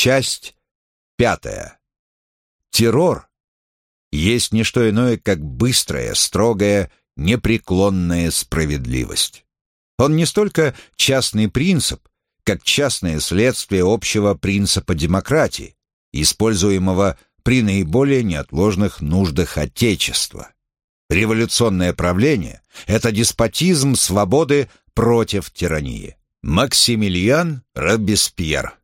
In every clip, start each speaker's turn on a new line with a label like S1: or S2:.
S1: Часть пятая. Террор есть не что иное, как быстрая, строгая, непреклонная справедливость. Он не столько частный принцип, как частное следствие общего принципа демократии, используемого при наиболее неотложных нуждах Отечества. Революционное правление – это деспотизм свободы против тирании. Максимилиан Робеспьер.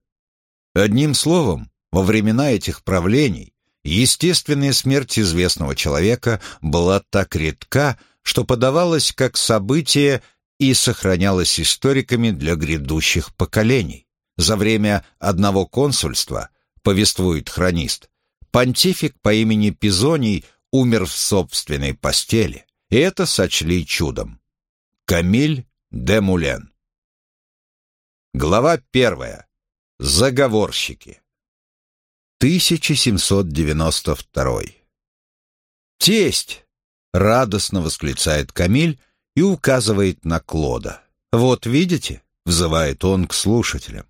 S1: Одним словом, во времена этих правлений естественная смерть известного человека была так редка, что подавалась как событие и сохранялась историками для грядущих поколений. За время одного консульства, повествует хронист, понтифик по имени Пизоний умер в собственной постели, и это сочли чудом. Камиль де Мулен Глава первая. Заговорщики. 1792. «Тесть!» — радостно восклицает Камиль и указывает на Клода. «Вот видите?» — взывает он к слушателям.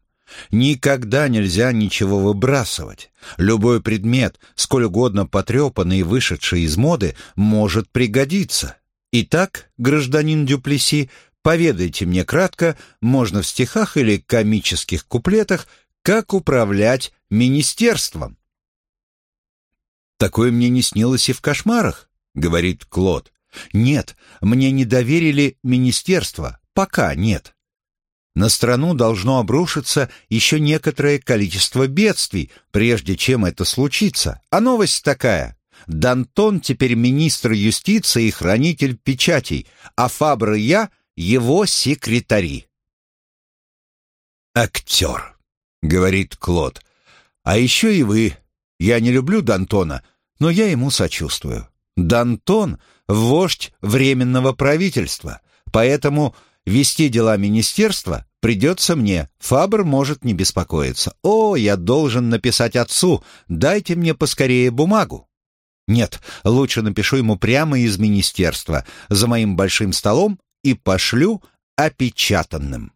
S1: Никогда нельзя ничего выбрасывать. Любой предмет, сколь угодно потрепанный и вышедший из моды, может пригодиться. Итак, гражданин Дюплеси, поведайте мне кратко, можно в стихах или комических куплетах, как управлять министерством. «Такое мне не снилось и в кошмарах», — говорит Клод. «Нет, мне не доверили министерство, пока нет. На страну должно обрушиться еще некоторое количество бедствий, прежде чем это случится. А новость такая. Дантон теперь министр юстиции и хранитель печатей, а Фабр и я — его секретари. «Актер», — говорит Клод. «А еще и вы. Я не люблю Дантона, но я ему сочувствую. Дантон — вождь Временного правительства, поэтому Вести дела министерства придется мне. Фабр может не беспокоиться. О, я должен написать отцу. Дайте мне поскорее бумагу. Нет, лучше напишу ему прямо из министерства, за моим большим столом, и пошлю опечатанным.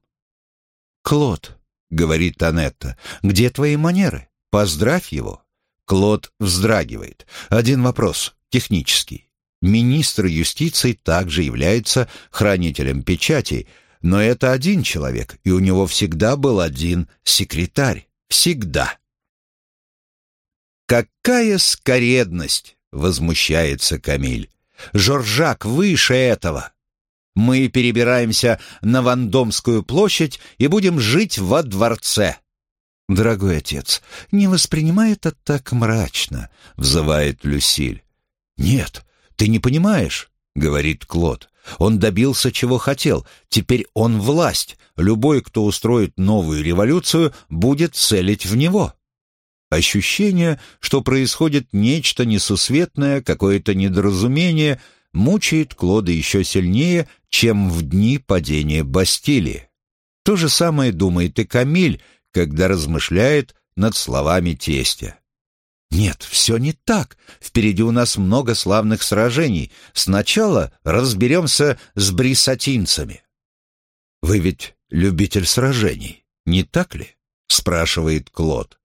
S1: «Клод», — говорит Анетта, — «где твои манеры? Поздравь его». Клод вздрагивает. Один вопрос, технический. Министр юстиции также является хранителем печати, но это один человек, и у него всегда был один секретарь. Всегда. «Какая скоредность!» — возмущается Камиль. «Жоржак выше этого!» Мы перебираемся на Вандомскую площадь и будем жить во дворце. «Дорогой отец, не воспринимай это так мрачно», — взывает Люсиль. «Нет, «Ты не понимаешь», — говорит Клод. «Он добился, чего хотел. Теперь он власть. Любой, кто устроит новую революцию, будет целить в него». Ощущение, что происходит нечто несусветное, какое-то недоразумение, мучает Клода еще сильнее, чем в дни падения Бастилии. То же самое думает и Камиль, когда размышляет над словами тестя. Нет, все не так. Впереди у нас много славных сражений. Сначала разберемся с брисатинцами. Вы ведь любитель сражений, не так ли? Спрашивает Клод.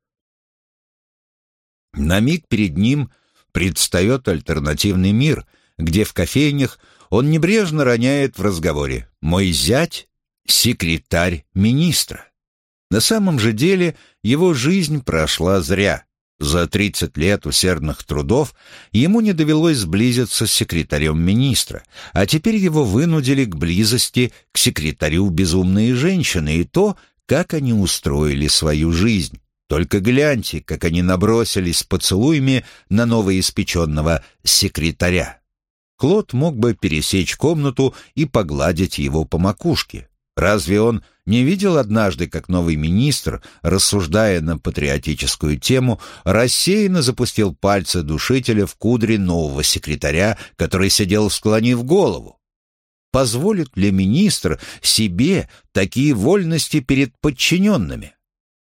S1: На миг перед ним предстает альтернативный мир, где в кофейнях он небрежно роняет в разговоре «Мой зять — секретарь министра». На самом же деле его жизнь прошла зря. За 30 лет усердных трудов ему не довелось сблизиться с секретарем министра, а теперь его вынудили к близости к секретарю безумные женщины и то, как они устроили свою жизнь. Только гляньте, как они набросились поцелуями на новоиспеченного секретаря. Клод мог бы пересечь комнату и погладить его по макушке. Разве он не видел однажды, как новый министр, рассуждая на патриотическую тему, рассеянно запустил пальцы душителя в кудри нового секретаря, который сидел склонив голову? Позволит ли министр себе такие вольности перед подчиненными?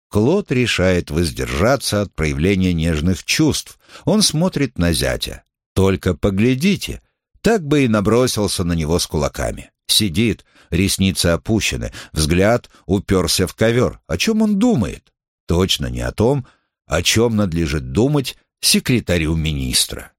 S1: Клод решает воздержаться от проявления нежных чувств. Он смотрит на зятя. Только поглядите, так бы и набросился на него с кулаками. Сидит, ресницы опущены, взгляд уперся в ковер. О чем он думает? точно не о том, о чем надлежит думать секретарю министра.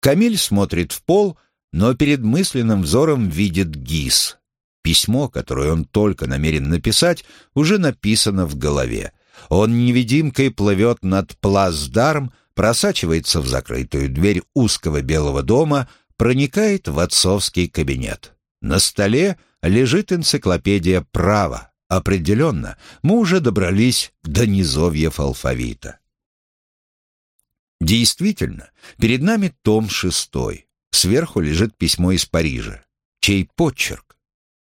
S1: Камиль смотрит в пол, но перед мысленным взором видит ГИС. Письмо, которое он только намерен написать, уже написано в голове. Он невидимкой плывет над плацдарм, просачивается в закрытую дверь узкого белого дома, проникает в отцовский кабинет. На столе лежит энциклопедия права. Определенно, мы уже добрались до низовьев алфавита. Действительно, перед нами том шестой. Сверху лежит письмо из Парижа. Чей почерк?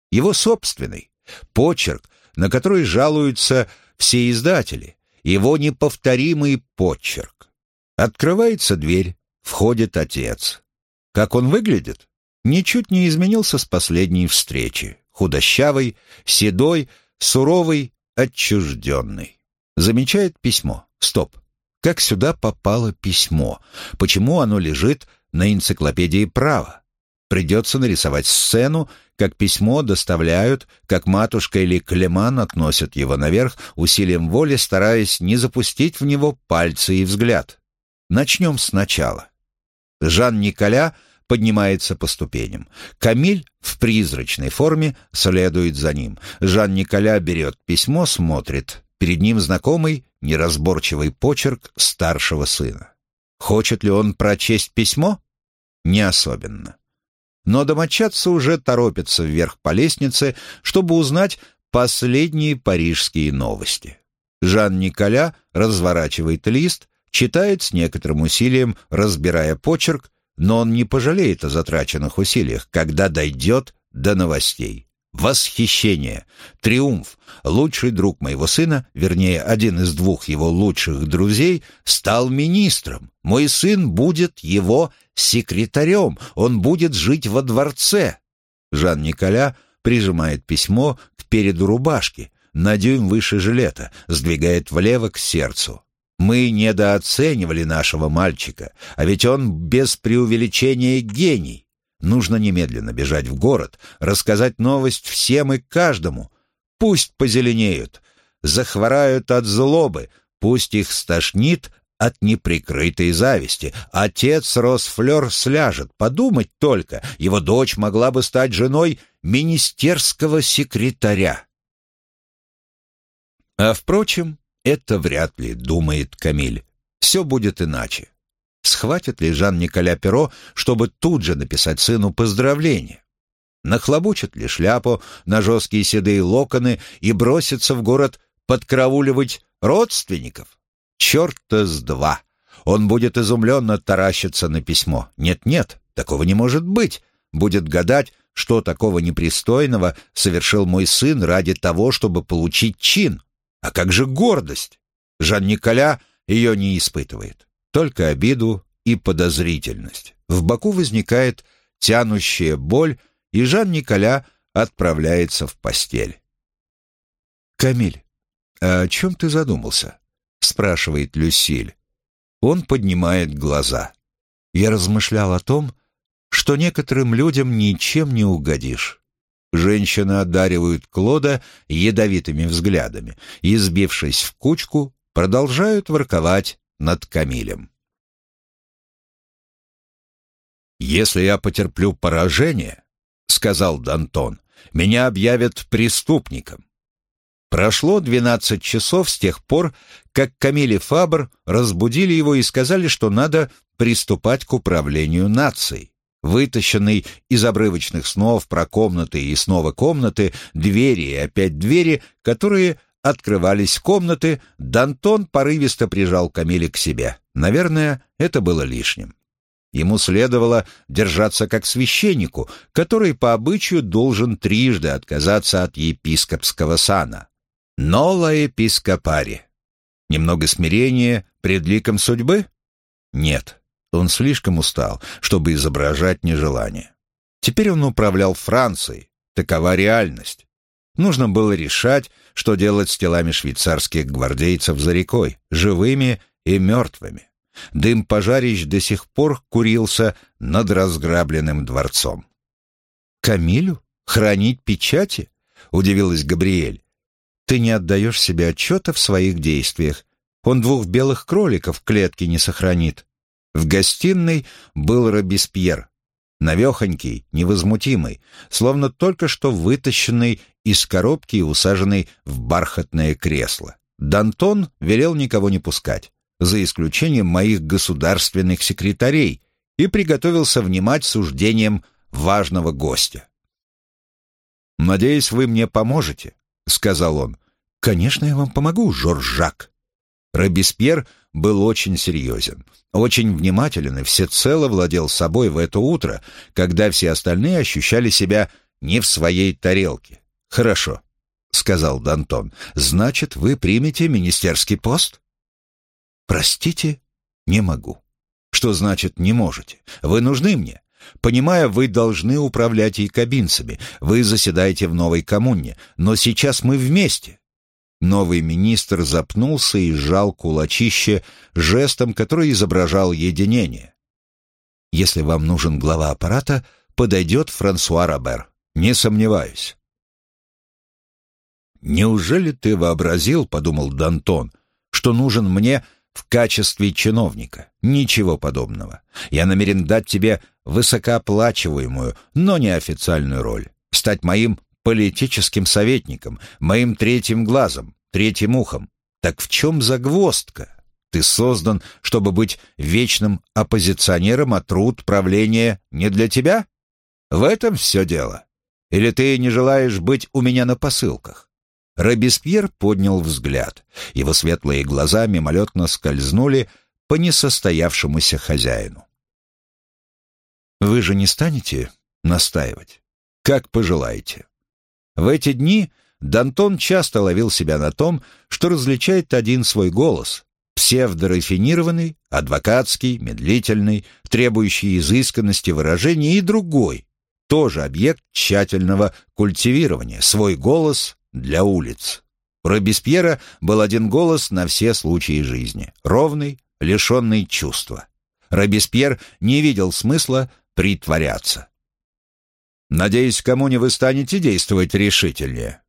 S1: Его собственный. Почерк, на который жалуются все издатели. Его неповторимый почерк. Открывается дверь, входит отец. Как он выглядит? Ничуть не изменился с последней встречи. Худощавый, седой, суровый, отчужденный. Замечает письмо. Стоп. Как сюда попало письмо? Почему оно лежит на энциклопедии права? Придется нарисовать сцену, как письмо доставляют, как матушка или Клеман относят его наверх, усилием воли стараясь не запустить в него пальцы и взгляд. Начнем сначала. Жан-Николя поднимается по ступеням. Камиль в призрачной форме следует за ним. Жан-Николя берет письмо, смотрит. Перед ним знакомый, неразборчивый почерк старшего сына. Хочет ли он прочесть письмо? Не особенно. Но домочадцы уже торопятся вверх по лестнице, чтобы узнать последние парижские новости. Жан-Николя разворачивает лист, читает с некоторым усилием, разбирая почерк, но он не пожалеет о затраченных усилиях, когда дойдет до новостей. Восхищение, триумф. Лучший друг моего сына, вернее, один из двух его лучших друзей, стал министром. Мой сын будет его секретарем, он будет жить во дворце. Жан-Николя прижимает письмо к переду рубашки, на дюйм выше жилета, сдвигает влево к сердцу. Мы недооценивали нашего мальчика, а ведь он без преувеличения гений. Нужно немедленно бежать в город, рассказать новость всем и каждому. Пусть позеленеют, захворают от злобы, пусть их стошнит от неприкрытой зависти. Отец Росфлер сляжет. Подумать только, его дочь могла бы стать женой министерского секретаря. А впрочем, это вряд ли, думает Камиль. Все будет иначе. Схватит ли Жан-Николя перо, чтобы тут же написать сыну поздравление? Нахлобучит ли шляпу на жесткие седые локоны и бросится в город подкрауливать родственников? Черта с два! Он будет изумленно таращиться на письмо. Нет-нет, такого не может быть. Будет гадать, что такого непристойного совершил мой сын ради того, чтобы получить чин. А как же гордость? Жан-Николя ее не испытывает, только обиду и подозрительность. В боку возникает тянущая боль, и Жан-Николя отправляется в постель. «Камиль, а о чем ты задумался?» — спрашивает Люсиль. Он поднимает глаза. «Я размышлял о том, что некоторым людям ничем не угодишь. Женщины одаривают Клода ядовитыми взглядами и, сбившись в кучку, продолжают ворковать над Камилем. «Если я потерплю поражение, — сказал Дантон, — меня объявят преступником. Прошло двенадцать часов с тех пор, как Камиль и Фабр разбудили его и сказали, что надо приступать к управлению нацией вытащенный из обрывочных снов про комнаты и снова комнаты, двери и опять двери, которые открывались комнаты, Дантон порывисто прижал Камиле к себе. Наверное, это было лишним. Ему следовало держаться как священнику, который по обычаю должен трижды отказаться от епископского сана. «Нола епископари». Немного смирения пред ликом судьбы? Нет. Он слишком устал, чтобы изображать нежелание. Теперь он управлял Францией. Такова реальность. Нужно было решать, что делать с телами швейцарских гвардейцев за рекой, живыми и мертвыми. Дым пожарищ до сих пор курился над разграбленным дворцом. «Камилю? Хранить печати?» — удивилась Габриэль. Ты не отдаешь себе отчета в своих действиях. Он двух белых кроликов в клетке не сохранит. В гостиной был Робеспьер, навехонький, невозмутимый, словно только что вытащенный из коробки и усаженный в бархатное кресло. Дантон велел никого не пускать, за исключением моих государственных секретарей, и приготовился внимать суждением важного гостя. «Надеюсь, вы мне поможете», — сказал он. «Конечно, я вам помогу, Жоржак». Робеспьер был очень серьезен, очень внимателен и всецело владел собой в это утро, когда все остальные ощущали себя не в своей тарелке. «Хорошо», — сказал Дантон, — «значит, вы примете министерский пост?» «Простите, не могу». «Что значит «не можете»? Вы нужны мне. Понимая, вы должны управлять якобинцами, вы заседаете в новой коммуне, но сейчас мы вместе. Новый министр запнулся и сжал кулачище жестом, который изображал единение. «Если вам нужен глава аппарата, подойдет Франсуа Робер. Не сомневаюсь». «Неужели ты вообразил, — подумал Дантон, — что нужен мне в качестве чиновника? Ничего подобного. Я намерен дать тебе высокооплачиваемую, но неофициальную роль. Стать моим политическим советником, моим третьим глазом, третьим ухом. Так в чем загвоздка? Ты создан, чтобы быть вечным оппозиционером, а труд правления не для тебя? В этом все дело. Или ты не желаешь быть у меня на посылках? Робеспьер поднял взгляд. Его светлые глаза мимолетно скользнули по несостоявшемуся хозяину. «Вы же не станете настаивать? Как пожелаете. В эти дни Дантон часто ловил себя на том, что различает один свой голос, псевдорафинированный, адвокатский, медлительный, требующий изысканности выражения, и другой, тоже объект тщательного культивирования, свой голос для улиц. У Робеспьера был один голос на все случаи жизни, ровный, лишенный чувства. Робеспьер не видел смысла притворяться. «Надеюсь, кому не вы станете действовать решительнее»,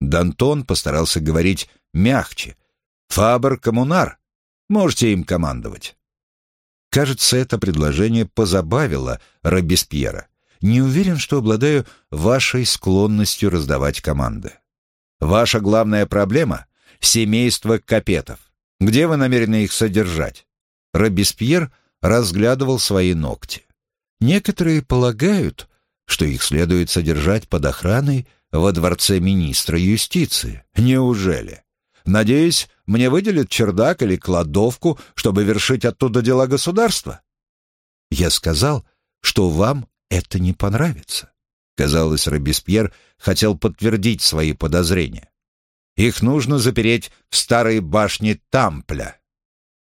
S1: Дантон постарался говорить мягче. «Фабр коммунар. Можете им командовать». Кажется, это предложение позабавило Робеспьера. Не уверен, что обладаю вашей склонностью раздавать команды. Ваша главная проблема — семейство капетов. Где вы намерены их содержать? Робеспьер разглядывал свои ногти. Некоторые полагают, что их следует содержать под охраной во дворце министра юстиции. Неужели? Надеюсь, мне выделят чердак или кладовку, чтобы вершить оттуда дела государства? Я сказал, что вам это не понравится. Казалось, Робеспьер хотел подтвердить свои подозрения. Их нужно запереть в старой башне Тампля.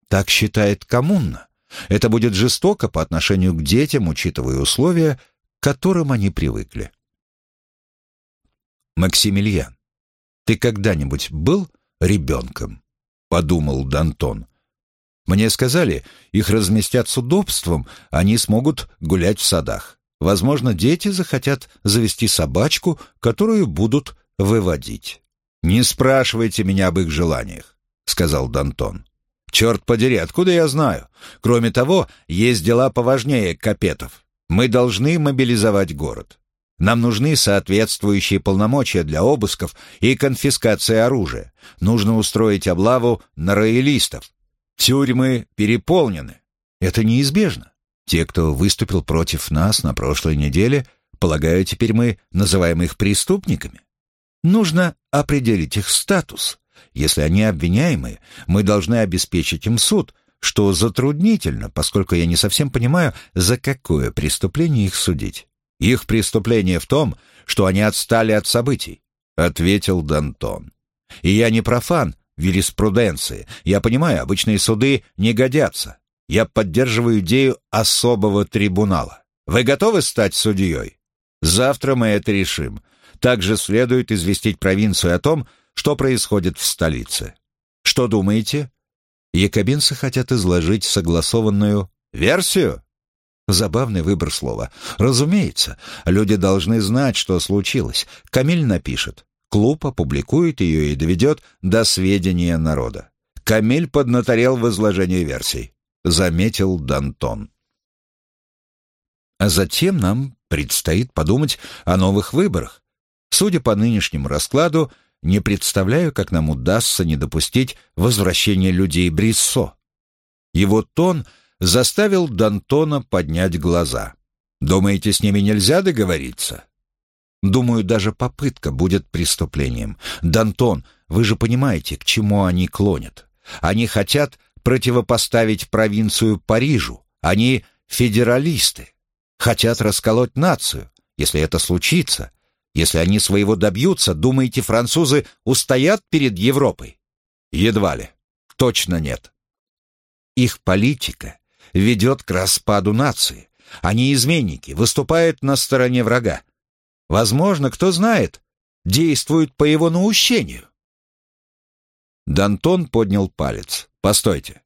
S1: Так считает коммуна. Это будет жестоко по отношению к детям, учитывая условия, которым они привыкли. «Максимилиан, ты когда-нибудь был ребенком?» — подумал Дантон. «Мне сказали, их разместят с удобством, они смогут гулять в садах. Возможно, дети захотят завести собачку, которую будут выводить». «Не спрашивайте меня об их желаниях», — сказал Дантон. «Черт подери, откуда я знаю? Кроме того, есть дела поважнее капетов. Мы должны мобилизовать город. Нам нужны соответствующие полномочия для обысков и конфискации оружия. Нужно устроить облаву на роялистов. Тюрьмы переполнены. Это неизбежно. Те, кто выступил против нас на прошлой неделе, полагаю, теперь мы называем их преступниками. Нужно определить их статус. Если они обвиняемые, мы должны обеспечить им суд, что затруднительно, поскольку я не совсем понимаю, за какое преступление их судить. Их преступление в том, что они отстали от событий, ответил Дантон. И я не профан юриспруденции. Я понимаю, обычные суды не годятся. Я поддерживаю идею особого трибунала. Вы готовы стать судьей? Завтра мы это решим. Также следует известить провинцию о том, что происходит в столице. Что думаете? Якобинцы хотят изложить согласованную версию? Забавный выбор слова. Разумеется, люди должны знать, что случилось. Камиль напишет. Клуб опубликует ее и доведет до сведения народа. Камель поднаторел в изложении версий, заметил Дантон. А затем нам предстоит подумать о новых выборах. Судя по нынешнему раскладу, не представляю, как нам удастся не допустить возвращения людей Бриссо. Его тон заставил Дантона поднять глаза. «Думаете, с ними нельзя договориться?» Думаю, даже попытка будет преступлением. Дантон, вы же понимаете, к чему они клонят. Они хотят противопоставить провинцию Парижу. Они федералисты. Хотят расколоть нацию. Если это случится, если они своего добьются, думаете, французы устоят перед Европой? Едва ли. Точно нет. Их политика ведет к распаду нации. Они изменники, выступают на стороне врага. Возможно, кто знает, действуют по его наущению. Дантон поднял палец. «Постойте.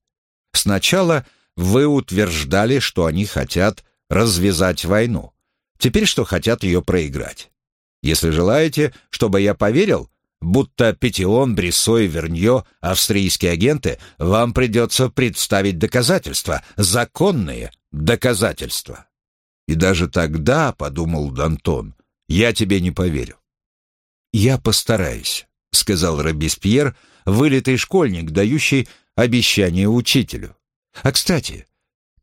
S1: Сначала вы утверждали, что они хотят развязать войну. Теперь что хотят ее проиграть. Если желаете, чтобы я поверил, будто Петион, Брессо и Верньо — австрийские агенты, вам придется представить доказательства, законные доказательства. И даже тогда, — подумал Дантон, — я тебе не поверю. «Я постараюсь», — сказал Робеспьер, вылитый школьник, дающий обещание учителю. «А, кстати,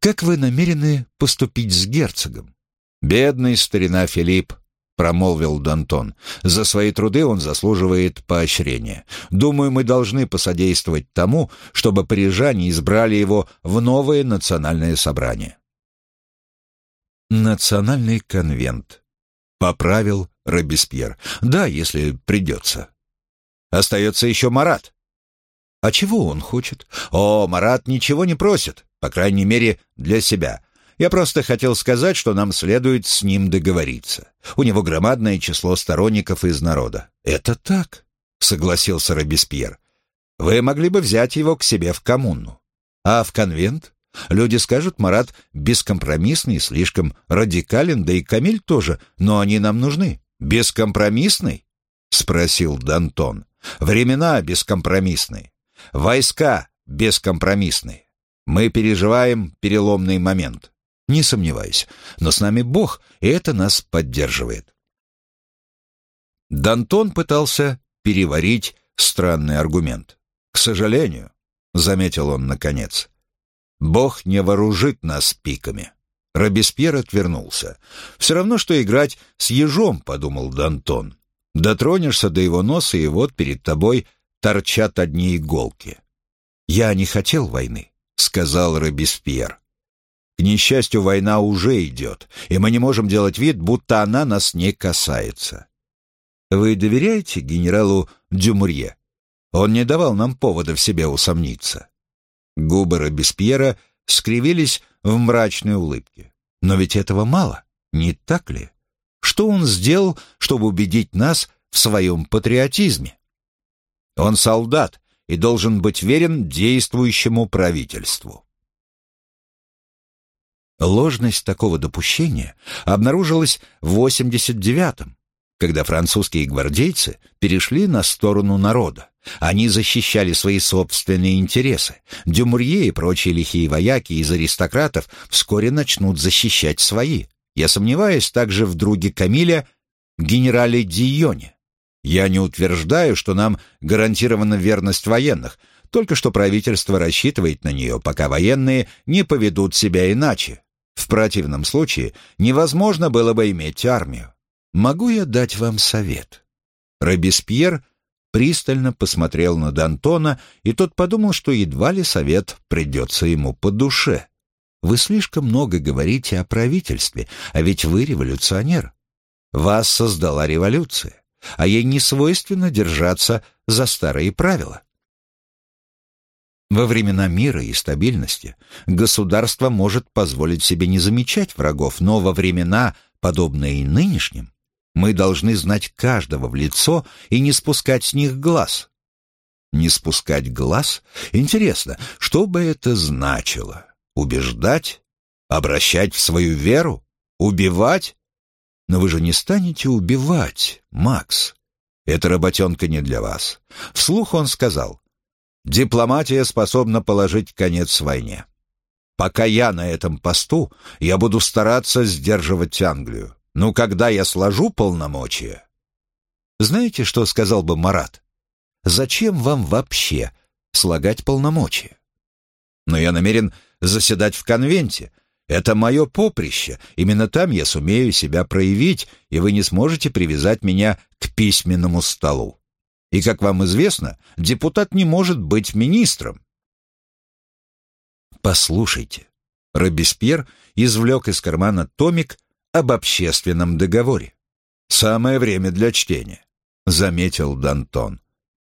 S1: как вы намерены поступить с герцогом?» «Бедный старина Филипп», — промолвил Дантон. «За свои труды он заслуживает поощрения. Думаю, мы должны посодействовать тому, чтобы парижане избрали его в новое национальное собрание». «Национальный конвент», — поправил Робеспьер. «Да, если придется». Остается еще Марат. А чего он хочет? О, Марат ничего не просит, по крайней мере, для себя. Я просто хотел сказать, что нам следует с ним договориться. У него громадное число сторонников из народа. Это так, согласился Робеспьер. Вы могли бы взять его к себе в коммуну. А в конвент? Люди скажут, Марат бескомпромиссный, слишком радикален, да и Камиль тоже, но они нам нужны. Бескомпромиссный? Спросил Дантон. Времена бескомпромиссные. Войска бескомпромиссные. Мы переживаем переломный момент. Не сомневаюсь. Но с нами Бог, и это нас поддерживает. Дантон пытался переварить странный аргумент. «К сожалению», — заметил он наконец, — «Бог не вооружит нас пиками». Робеспьер отвернулся. «Все равно, что играть с ежом», — подумал Дантон. Дотронешься до его носа, и вот перед тобой торчат одни иголки. «Я не хотел войны», — сказал Робеспьер. «К несчастью, война уже идет, и мы не можем делать вид, будто она нас не касается». «Вы доверяете генералу Дюмурье? Он не давал нам повода в себе усомниться». Губы Робеспьера скривились в мрачной улыбке. «Но ведь этого мало, не так ли?» Что он сделал, чтобы убедить нас в своем патриотизме? Он солдат и должен быть верен действующему правительству. Ложность такого допущения обнаружилась в 89-м, когда французские гвардейцы перешли на сторону народа. Они защищали свои собственные интересы. Дюмурье и прочие лихие вояки из аристократов вскоре начнут защищать свои. Я сомневаюсь также в друге Камиля, генерале Дионе. Я не утверждаю, что нам гарантирована верность военных, только что правительство рассчитывает на нее, пока военные не поведут себя иначе. В противном случае невозможно было бы иметь армию. Могу я дать вам совет?» Робеспьер пристально посмотрел на Д'Антона, и тот подумал, что едва ли совет придется ему по душе. Вы слишком много говорите о правительстве, а ведь вы революционер. Вас создала революция, а ей не свойственно держаться за старые правила. Во времена мира и стабильности государство может позволить себе не замечать врагов, но во времена, подобные нынешним, мы должны знать каждого в лицо и не спускать с них глаз. Не спускать глаз? Интересно, что бы это значило? Убеждать? Обращать в свою веру? Убивать? Но вы же не станете убивать, Макс. Эта работенка не для вас. Вслух он сказал, дипломатия способна положить конец войне. Пока я на этом посту, я буду стараться сдерживать Англию. Но когда я сложу полномочия... Знаете, что сказал бы Марат? Зачем вам вообще слагать полномочия? Но я намерен заседать в конвенте. Это мое поприще. Именно там я сумею себя проявить, и вы не сможете привязать меня к письменному столу. И, как вам известно, депутат не может быть министром. Послушайте. Робеспьер извлек из кармана томик об общественном договоре. «Самое время для чтения», — заметил Дантон.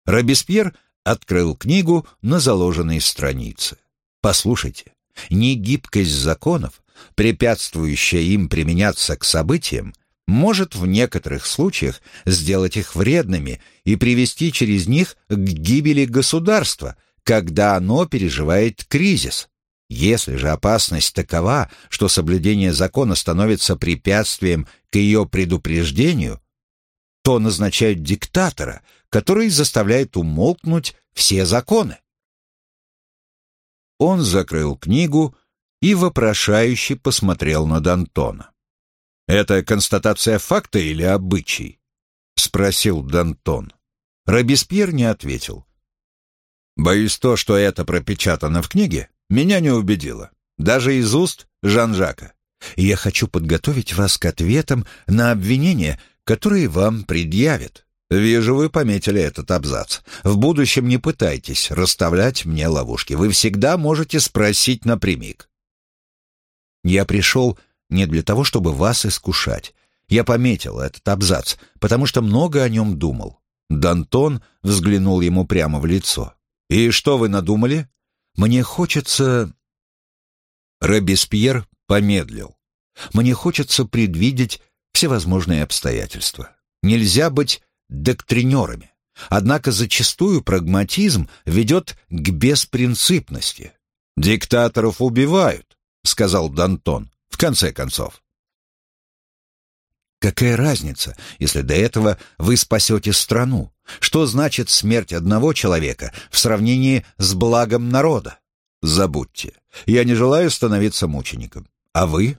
S1: Робеспьер открыл книгу на заложенной странице. «Послушайте, негибкость законов, препятствующая им применяться к событиям, может в некоторых случаях сделать их вредными и привести через них к гибели государства, когда оно переживает кризис. Если же опасность такова, что соблюдение закона становится препятствием к ее предупреждению, то назначают диктатора, который заставляет умолкнуть все законы. Он закрыл книгу и вопрошающе посмотрел на Д'Антона. «Это констатация факта или обычай?» — спросил Д'Антон. Робеспьер не ответил. «Боюсь, то, что это пропечатано в книге, меня не убедило. Даже из уст Жан-Жака. Я хочу подготовить вас к ответам на обвинения, которые вам предъявят. Вижу, вы пометили этот абзац. В будущем не пытайтесь расставлять мне ловушки. Вы всегда можете спросить напрямик. Я пришел не для того, чтобы вас искушать. Я пометил этот абзац, потому что много о нем думал. Дантон взглянул ему прямо в лицо. «И что вы надумали?» Мне хочется...» Робеспьер помедлил. «Мне хочется предвидеть всевозможные обстоятельства. Нельзя быть доктринерами. Однако зачастую прагматизм ведет к беспринципности. «Диктаторов убивают», — сказал Дантон, в конце концов. Какая разница, если до этого вы спасете страну? Что значит смерть одного человека в сравнении с благом народа? Забудьте. Я не желаю становиться мучеником. А вы?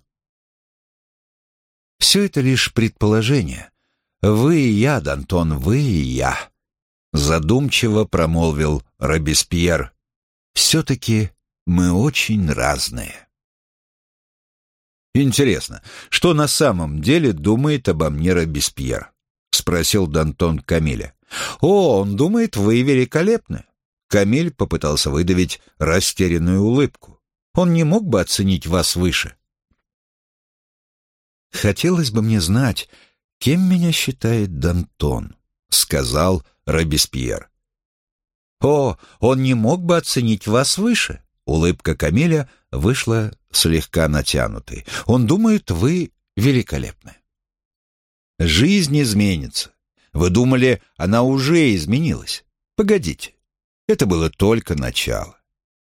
S1: Все это лишь предположение. Вы и я, Д'Антон, вы и я. Задумчиво промолвил Робеспьер. Все-таки мы очень разные. «Интересно, что на самом деле думает обо мне Робеспьер?» — спросил Д'Антон Камиля. «О, он думает, вы великолепны». Камиль попытался выдавить растерянную улыбку. «Он не мог бы оценить вас выше?» «Хотелось бы мне знать, кем меня считает Д'Антон», — сказал Робеспьер. «О, он не мог бы оценить вас выше?» Улыбка Камиля вышла слегка натянутой. Он думает, вы великолепны. Жизнь изменится. Вы думали, она уже изменилась. Погодите. Это было только начало.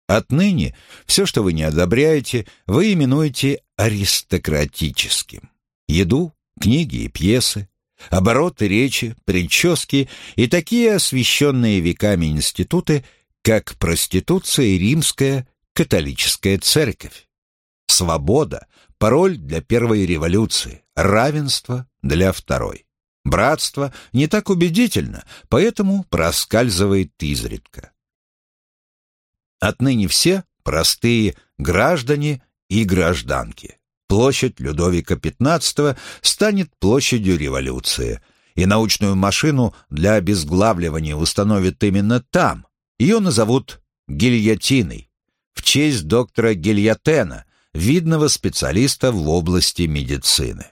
S1: Отныне все, что вы не одобряете, вы именуете аристократическим. Еду, книги и пьесы, обороты речи, прически и такие освященные веками институты, как проституция и римская католическая церковь. Свобода – пароль для первой революции, равенство для второй. Братство не так убедительно, поэтому проскальзывает изредка. Отныне все простые граждане и гражданки. Площадь Людовика XV станет площадью революции, и научную машину для обезглавливания установят именно там. Ее назовут гильотиной, в честь доктора Гильотена, видного специалиста в области медицины.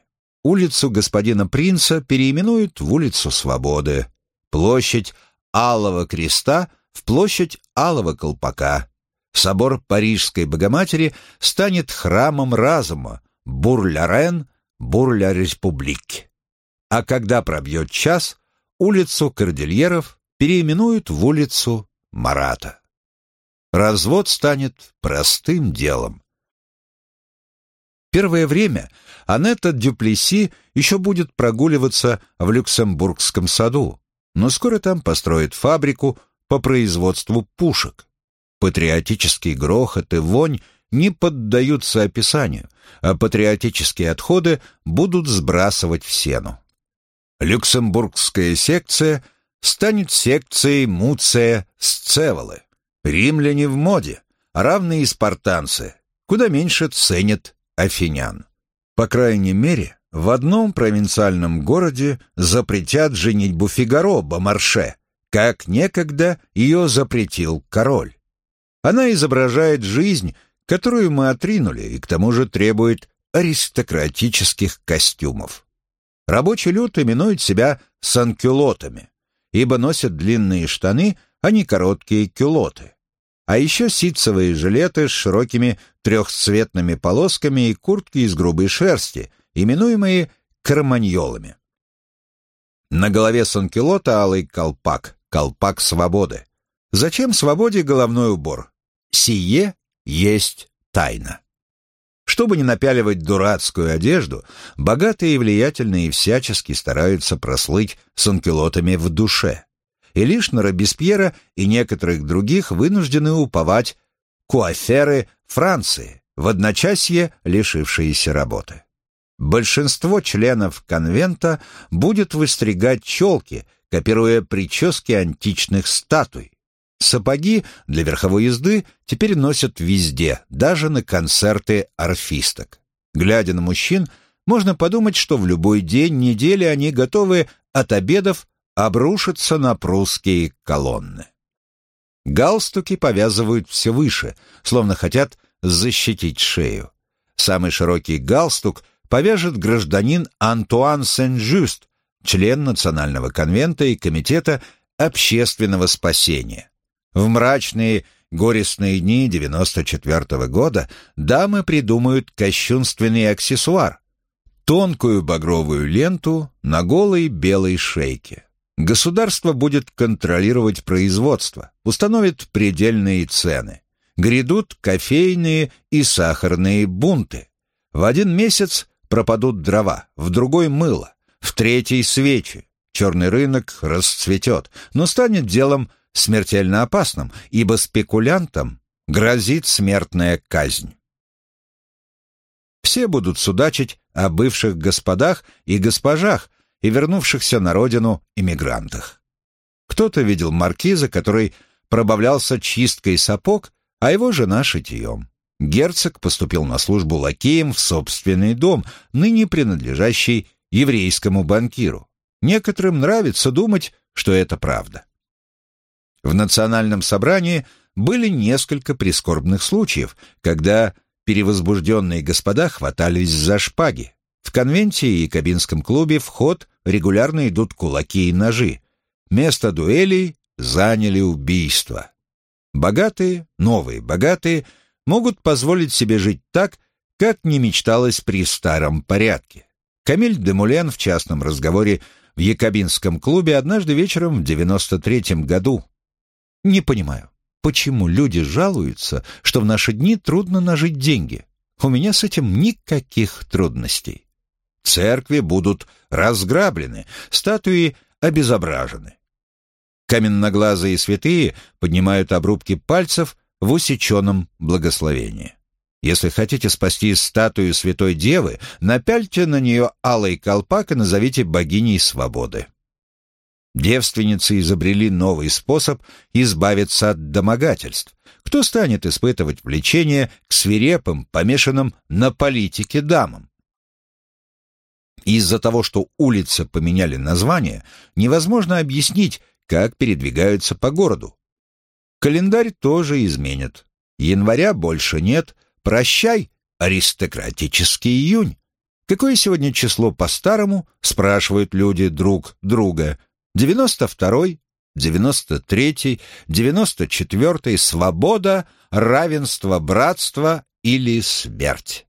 S1: Улицу господина Принца переименуют в улицу Свободы, площадь Алого Креста в площадь Алого Колпака. Собор Парижской Богоматери станет храмом разума, Бур-ля-Рен, Бур-ля-Республик. А когда пробьет час, улицу Кордильеров переименуют в улицу Марата. Развод станет простым делом. Первое время Анетта Дюплеси еще будет прогуливаться в Люксембургском саду. но скоро там построят фабрику по производству пушек. Патриотический грохот и вонь не поддаются описанию, а патриотические отходы будут сбрасывать в сену. Люксембургская секция станет секцией Муция Сцеволы. Римляне в моде, равные спартанцы, куда меньше ценят афинян. По крайней мере, в одном провинциальном городе запретят женитьбу Фигаро Бомарше, как некогда ее запретил король. Она изображает жизнь, которую мы отринули, и к тому же требует аристократических костюмов. Рабочий люд именует себя санкюлотами, ибо носят длинные штаны, а не короткие кюлоты. А еще ситцевые жилеты с широкими трехцветными полосками и куртки из грубой шерсти, именуемые карманьолами. На голове санкелота алый колпак, колпак свободы. Зачем свободе головной убор? Сие есть тайна. Чтобы не напяливать дурацкую одежду, богатые и влиятельные всячески стараются прослыть санкелотами в душе и лишь на Робеспьера и некоторых других вынуждены уповать куаферы Франции, в одночасье лишившиеся работы. Большинство членов конвента будет выстригать челки, копируя прически античных статуй. Сапоги для верховой езды теперь носят везде, даже на концерты орфисток. Глядя на мужчин, можно подумать, что в любой день недели они готовы от обедов обрушится на прусские колонны. Галстуки повязывают все выше, словно хотят защитить шею. Самый широкий галстук повяжет гражданин Антуан Сен-Жюст, член Национального конвента и Комитета общественного спасения. В мрачные горестные дни 94 -го года дамы придумают кощунственный аксессуар — тонкую багровую ленту на голой белой шейке. Государство будет контролировать производство, установит предельные цены. Грядут кофейные и сахарные бунты. В один месяц пропадут дрова, в другой мыло, в третий свечи. Черный рынок расцветет, но станет делом смертельно опасным, ибо спекулянтам грозит смертная казнь. Все будут судачить о бывших господах и госпожах, и вернувшихся на родину иммигрантах. Кто-то видел маркиза, который пробавлялся чисткой сапог, а его жена шитьем. Герцог поступил на службу лакеем в собственный дом, ныне принадлежащий еврейскому банкиру. Некоторым нравится думать, что это правда. В национальном собрании были несколько прискорбных случаев, когда перевозбужденные господа хватались за шпаги. В конвенте и кабинском клубе в ход регулярно идут кулаки и ножи. Место дуэлей заняли убийства. Богатые, новые богатые, могут позволить себе жить так, как не мечталось при старом порядке. Камиль де Мулен в частном разговоре в Якобинском клубе однажды вечером в 93-м году. Не понимаю, почему люди жалуются, что в наши дни трудно нажить деньги. У меня с этим никаких трудностей. Церкви будут разграблены, статуи обезображены. Каменноглазые святые поднимают обрубки пальцев в усеченном благословении. Если хотите спасти статую Святой Девы, напяльте на нее алый колпак и назовите богиней свободы. Девственницы изобрели новый способ избавиться от домогательств. Кто станет испытывать влечение к свирепым, помешанным на политике дамам? Из-за того, что улицы поменяли название, невозможно объяснить, как передвигаются по городу. Календарь тоже изменят. Января больше нет. Прощай, аристократический июнь. Какое сегодня число по-старому, спрашивают люди друг друга. 92-й, 93-й, 94-й, свобода, равенство, братство или смерть.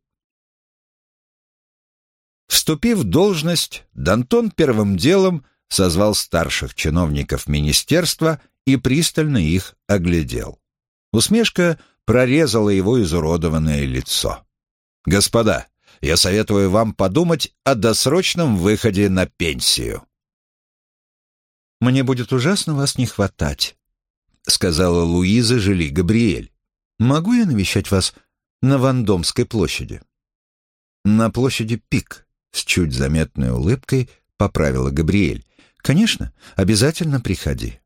S1: Вступив в должность, Дантон первым делом созвал старших чиновников министерства и пристально их оглядел. Усмешка прорезала его изуродованное лицо. «Господа, я советую вам подумать о досрочном выходе на пенсию». «Мне будет ужасно вас не хватать», — сказала Луиза Жили Габриэль. «Могу я навещать вас на Вандомской площади?» «На площади Пик», — с чуть заметной улыбкой поправила Габриэль. «Конечно, обязательно приходи.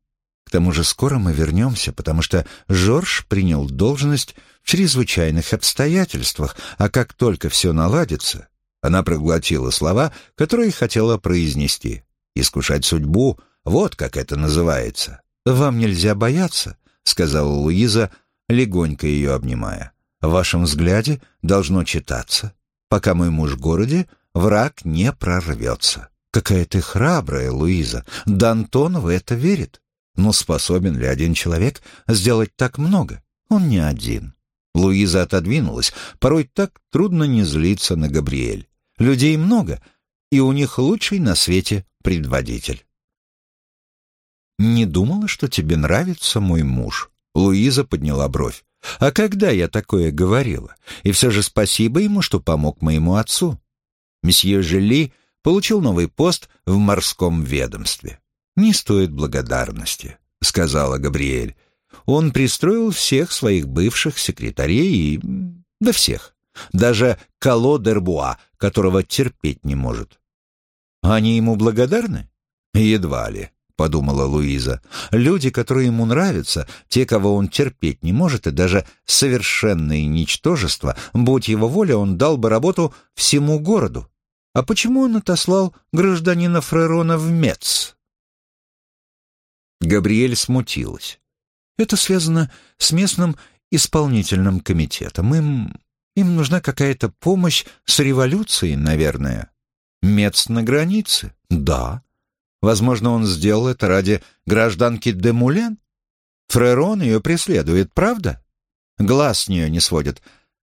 S1: К тому же скоро мы вернемся, потому что Жорж принял должность в чрезвычайных обстоятельствах, а как только все наладится...» Она проглотила слова, которые хотела произнести. «Искушать судьбу — вот как это называется. Вам нельзя бояться», — сказала Луиза, легонько ее обнимая. «В вашем взгляде должно читаться. Пока мой муж в городе, враг не прорвется». «Какая ты храбрая, Луиза! Д'Антон в это верит. Но способен ли один человек сделать так много? Он не один». Луиза отодвинулась. Порой так трудно не злиться на Габриэль. Людей много, и у них лучший на свете предводитель. «Не думала, что тебе нравится мой муж?» Луиза подняла бровь. «А когда я такое говорила? И все же спасибо ему, что помог моему отцу». Месье Жили получил новый пост в морском ведомстве. «Не стоит благодарности», — сказала Габриэль. «Он пристроил всех своих бывших секретарей и... да всех. Даже Кало Дербуа, которого терпеть не может». «Они ему благодарны?» «Едва ли», — подумала Луиза. «Люди, которые ему нравятся, те, кого он терпеть не может, и даже совершенные ничтожества, будь его воля, он дал бы работу всему городу. А почему он отослал гражданина Фрерона в Мец? Габриэль смутилась. Это связано с местным исполнительным комитетом. Им, им нужна какая-то помощь с революцией, наверное. Мец на границе? Да. Возможно, он сделал это ради гражданки Демулен? Фрерон ее преследует, правда? Глаз с нее не сводит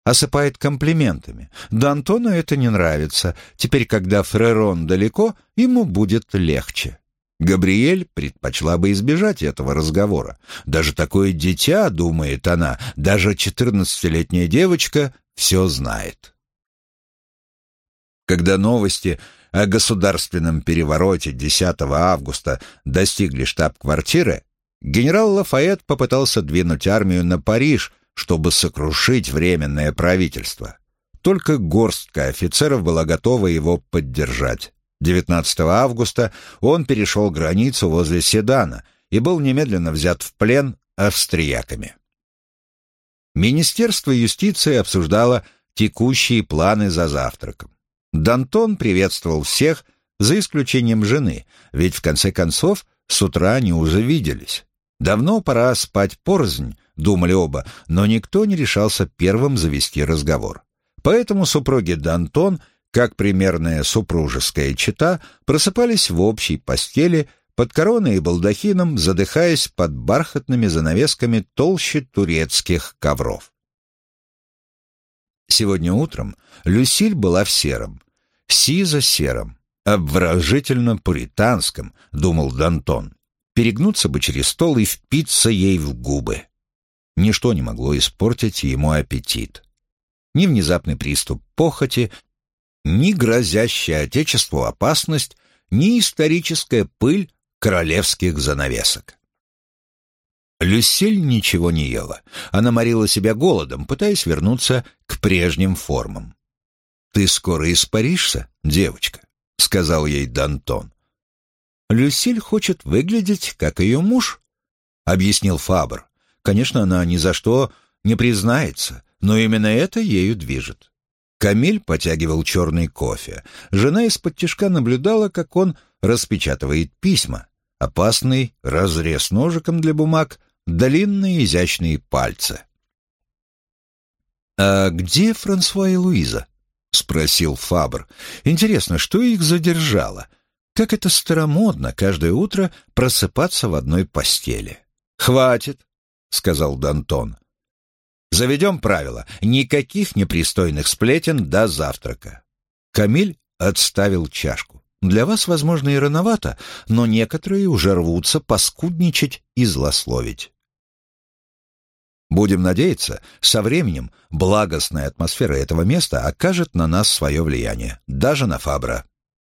S1: осыпает комплиментами. Д'Антону это не нравится. Теперь, когда Фрерон далеко, ему будет легче. Габриэль предпочла бы избежать этого разговора. Даже такое дитя, думает она, даже четырнадцатилетняя девочка все знает. Когда новости о государственном перевороте 10 августа достигли штаб-квартиры, генерал Лафайет попытался двинуть армию на Париж, чтобы сокрушить Временное правительство. Только горстка офицеров была готова его поддержать. 19 августа он перешел границу возле Седана и был немедленно взят в плен австрияками. Министерство юстиции обсуждало текущие планы за завтраком. Дантон приветствовал всех, за исключением жены, ведь в конце концов с утра они уже виделись. Давно пора спать порознь, думали оба, но никто не решался первым завести разговор. Поэтому супруги Д'Антон, как примерная супружеская чета, просыпались в общей постели под короной и балдахином, задыхаясь под бархатными занавесками толще турецких ковров. Сегодня утром Люсиль была в сером, сизо-сером, обворожительно-пуританском, думал Д'Антон. Перегнуться бы через стол и впиться ей в губы. Ничто не могло испортить ему аппетит. Ни внезапный приступ похоти, ни грозящая Отечеству опасность, ни историческая пыль королевских занавесок. Люсиль ничего не ела. Она морила себя голодом, пытаясь вернуться к прежним формам. «Ты скоро испаришься, девочка», — сказал ей Дантон. «Люсиль хочет выглядеть, как ее муж», — объяснил Фабр. Конечно, она ни за что не признается, но именно это ею движет. Камиль потягивал черный кофе. Жена из-под тишка наблюдала, как он распечатывает письма. Опасный разрез ножиком для бумаг, длинные изящные пальцы. «А где Франсуа и Луиза?» — спросил Фабр. «Интересно, что их задержало? Как это старомодно каждое утро просыпаться в одной постели?» «Хватит!» — сказал Дантон. «Заведем правило. Никаких непристойных сплетен до завтрака». Камиль отставил чашку. «Для вас, возможно, и рановато, но некоторые уже рвутся поскудничать и злословить». Будем надеяться, со временем благостная атмосфера этого места окажет на нас свое влияние, даже на Фабра.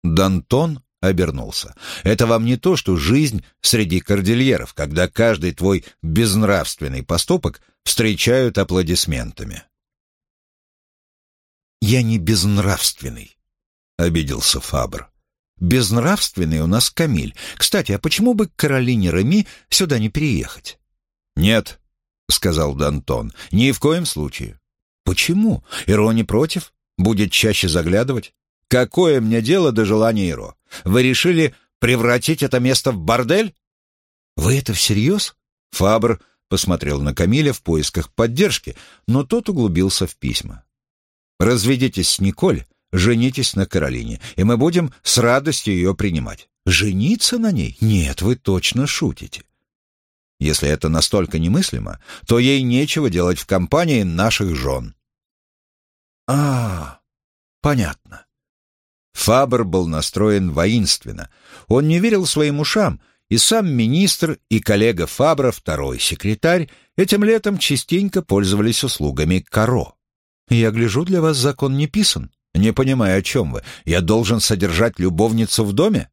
S1: Дантон обернулся. «Это вам не то, что жизнь среди кордильеров, когда каждый твой безнравственный поступок встречают аплодисментами». «Я не безнравственный», — обиделся Фабр. «Безнравственный у нас Камиль. Кстати, а почему бы Каролине Реми сюда не переехать?» «Нет», — сказал Дантон, — «ни в коем случае».
S2: «Почему? Иро не против? Будет чаще заглядывать?»
S1: «Какое мне дело до желания Иро? Вы решили превратить это место в бордель?»
S2: «Вы это всерьез?»
S1: Фабр посмотрел на Камиля в поисках поддержки, но тот углубился в письма. «Разведитесь с Николь, женитесь на Каролине, и мы будем с радостью ее принимать».
S2: «Жениться на ней? Нет, вы точно шутите».
S1: Если это настолько немыслимо, то ей нечего делать в компании наших жен.
S2: А, понятно.
S1: Фабр был настроен воинственно. Он не верил своим ушам, и сам министр и коллега Фабра, второй секретарь, этим летом частенько пользовались услугами Каро.
S2: «Я гляжу, для вас закон не писан.
S1: Не понимаю, о чем вы. Я должен содержать любовницу в доме?»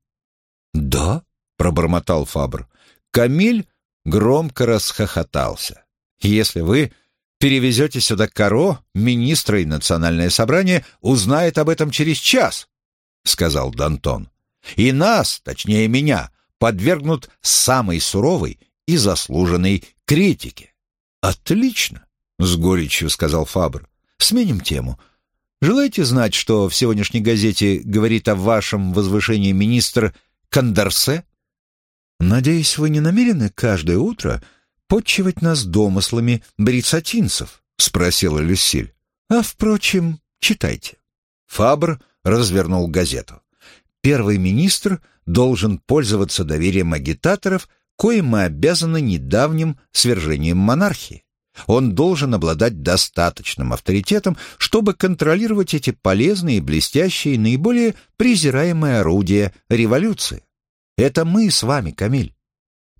S2: «Да», — пробормотал Фабр.
S1: Камиль громко расхохотался. «Если вы перевезете сюда Каро, министра и национальное собрание узнает об этом через час», — сказал Дантон. «И нас, точнее меня, подвергнут самой суровой и заслуженной критике».
S2: «Отлично», — с горечью сказал Фабр. «Сменим тему. Желаете знать, что в сегодняшней газете говорит о вашем возвышении министр Кандарсе?» «Надеюсь, вы не намерены каждое утро подчивать нас домыслами брицатинцев?» — спросила Люсиль. «А, впрочем, читайте».
S1: Фабр развернул газету.
S2: «Первый министр должен пользоваться доверием агитаторов, коим мы обязаны недавним свержением монархии. Он должен обладать достаточным авторитетом, чтобы контролировать эти полезные, блестящие, наиболее презираемые орудия революции. Это мы с вами, Камиль.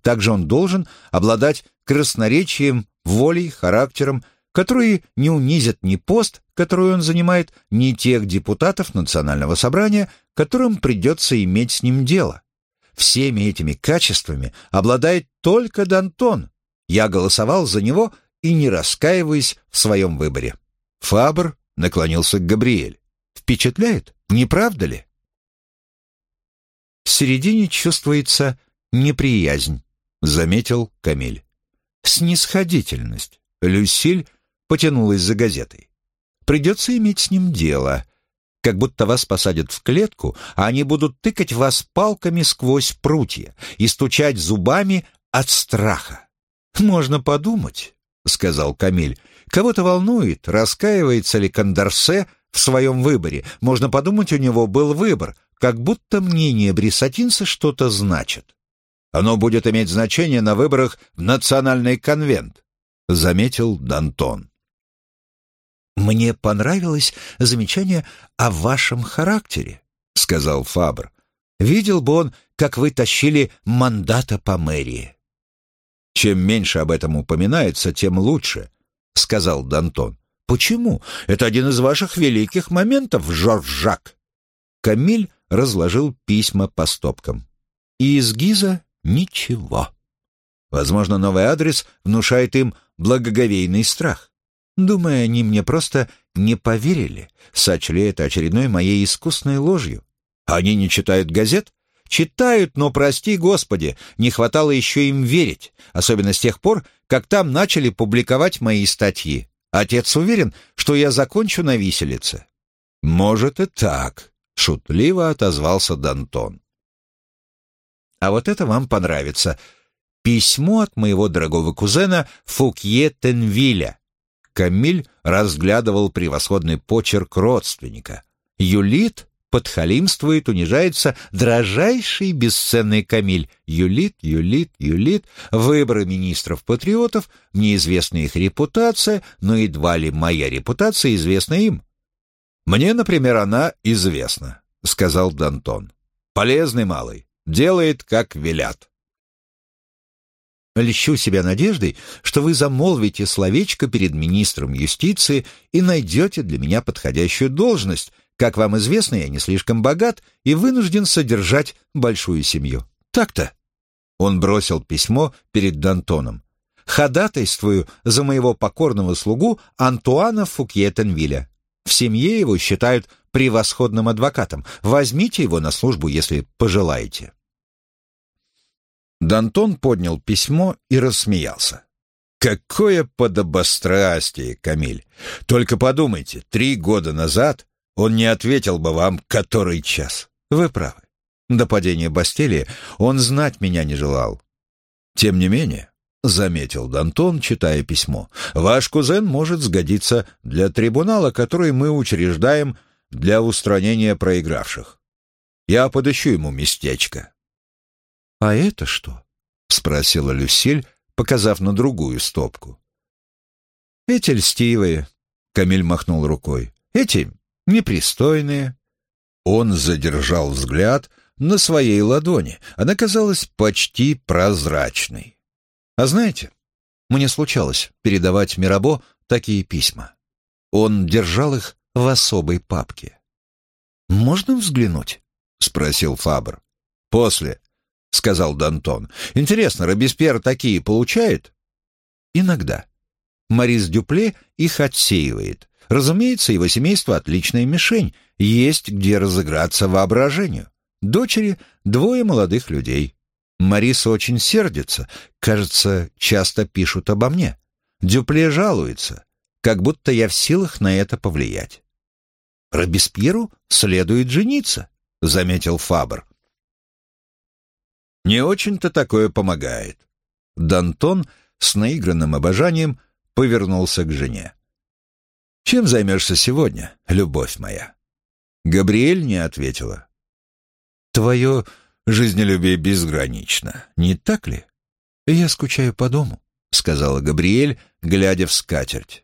S2: Также он должен обладать красноречием, волей, характером, которые не унизят ни пост, который он занимает, ни тех депутатов Национального собрания, которым придется иметь с ним дело. Всеми этими качествами обладает только Дантон. Я голосовал за него и не раскаиваюсь в своем выборе.
S1: Фабр наклонился к Габриэль.
S2: Впечатляет, не правда ли? В середине чувствуется неприязнь, заметил Камиль. Снисходительность. Люсиль потянулась за газетой. Придется иметь с ним дело. Как будто вас посадят в клетку, а они будут тыкать вас палками сквозь прутья и стучать зубами от страха. «Можно подумать», — сказал Камиль. «Кого-то волнует, раскаивается ли Кондорсе в своем выборе. Можно подумать, у него был выбор, как будто мнение Брисатинца что-то значит. Оно будет иметь значение на выборах в национальный конвент, заметил Дантон. Мне понравилось замечание о вашем характере, сказал Фабр. Видел бы он, как вы тащили мандата по мэрии. Чем меньше об этом упоминается, тем лучше, сказал Дантон. Почему? Это один из ваших великих моментов, Жорж Жак. Камиль разложил письма по стопкам. И из Гиза ничего. Возможно, новый адрес внушает им благоговейный страх. Думаю, они мне просто не поверили, сочли это очередной моей искусной ложью. Они не читают газет? Читают, но, прости господи, не хватало еще им верить, особенно с тех пор, как там начали публиковать мои статьи. Отец уверен, что я закончу на виселице.
S1: Может и так, шутливо отозвался Дантон.
S2: А вот это вам понравится. Письмо от моего дорогого кузена Фукье Тенвиля. Камиль разглядывал превосходный почерк родственника. Юлит подхалимствует, унижается, дрожайший бесценный Камиль. Юлит, Юлит, Юлит, выборы министров-патриотов, мне известна их репутация, но едва ли моя репутация известна им.
S1: «Мне, например, она известна», — сказал Дантон. «Полезный малый, делает, как велят».
S2: Льщу себя надеждой, что вы замолвите словечко перед министром юстиции и найдете для меня подходящую должность, Как вам известно, я не слишком богат и вынужден содержать большую семью. Так-то. Он бросил письмо перед Д'Антоном. Ходатайствую за моего покорного слугу Антуана Фукьетенвиля. В семье его считают превосходным адвокатом. Возьмите его на службу, если пожелаете. Д'Антон поднял письмо и рассмеялся. Какое подобострастие, Камиль! Только подумайте, три года назад он не ответил бы вам, который час. Вы правы. До падения Бастилии он знать меня не желал. Тем не менее, — заметил Дантон, читая письмо, — ваш кузен может сгодиться для трибунала, который мы учреждаем для устранения проигравших. Я подыщу ему местечко. — А это что? — спросила Люсиль, показав на другую стопку. «Эти льстивые», — Камиль махнул рукой, — «эти непристойные». Он задержал взгляд на своей ладони. Она казалась почти прозрачной. «А знаете, мне случалось передавать Мирабо такие письма. Он держал их в особой папке». «Можно взглянуть?» — спросил Фабр. «После», — сказал Д'Антон. «Интересно, Робеспьер такие получает?» «Иногда. Марис Дюпле их отсеивает. Разумеется, его семейство — отличная мишень. Есть где разыграться воображению. Дочери — двое молодых людей. Марис очень сердится. Кажется, часто пишут обо мне. Дюпле жалуется, как будто я в силах на это повлиять». «Робеспьеру следует жениться», — заметил Фабр. Не очень-то такое помогает. Дантон с наигранным обожанием повернулся к жене. «Чем займешься сегодня, любовь моя?» Габриэль не ответила. «Твое жизнелюбие безгранично, не так ли?» «Я скучаю по дому», — сказала Габриэль, глядя в скатерть.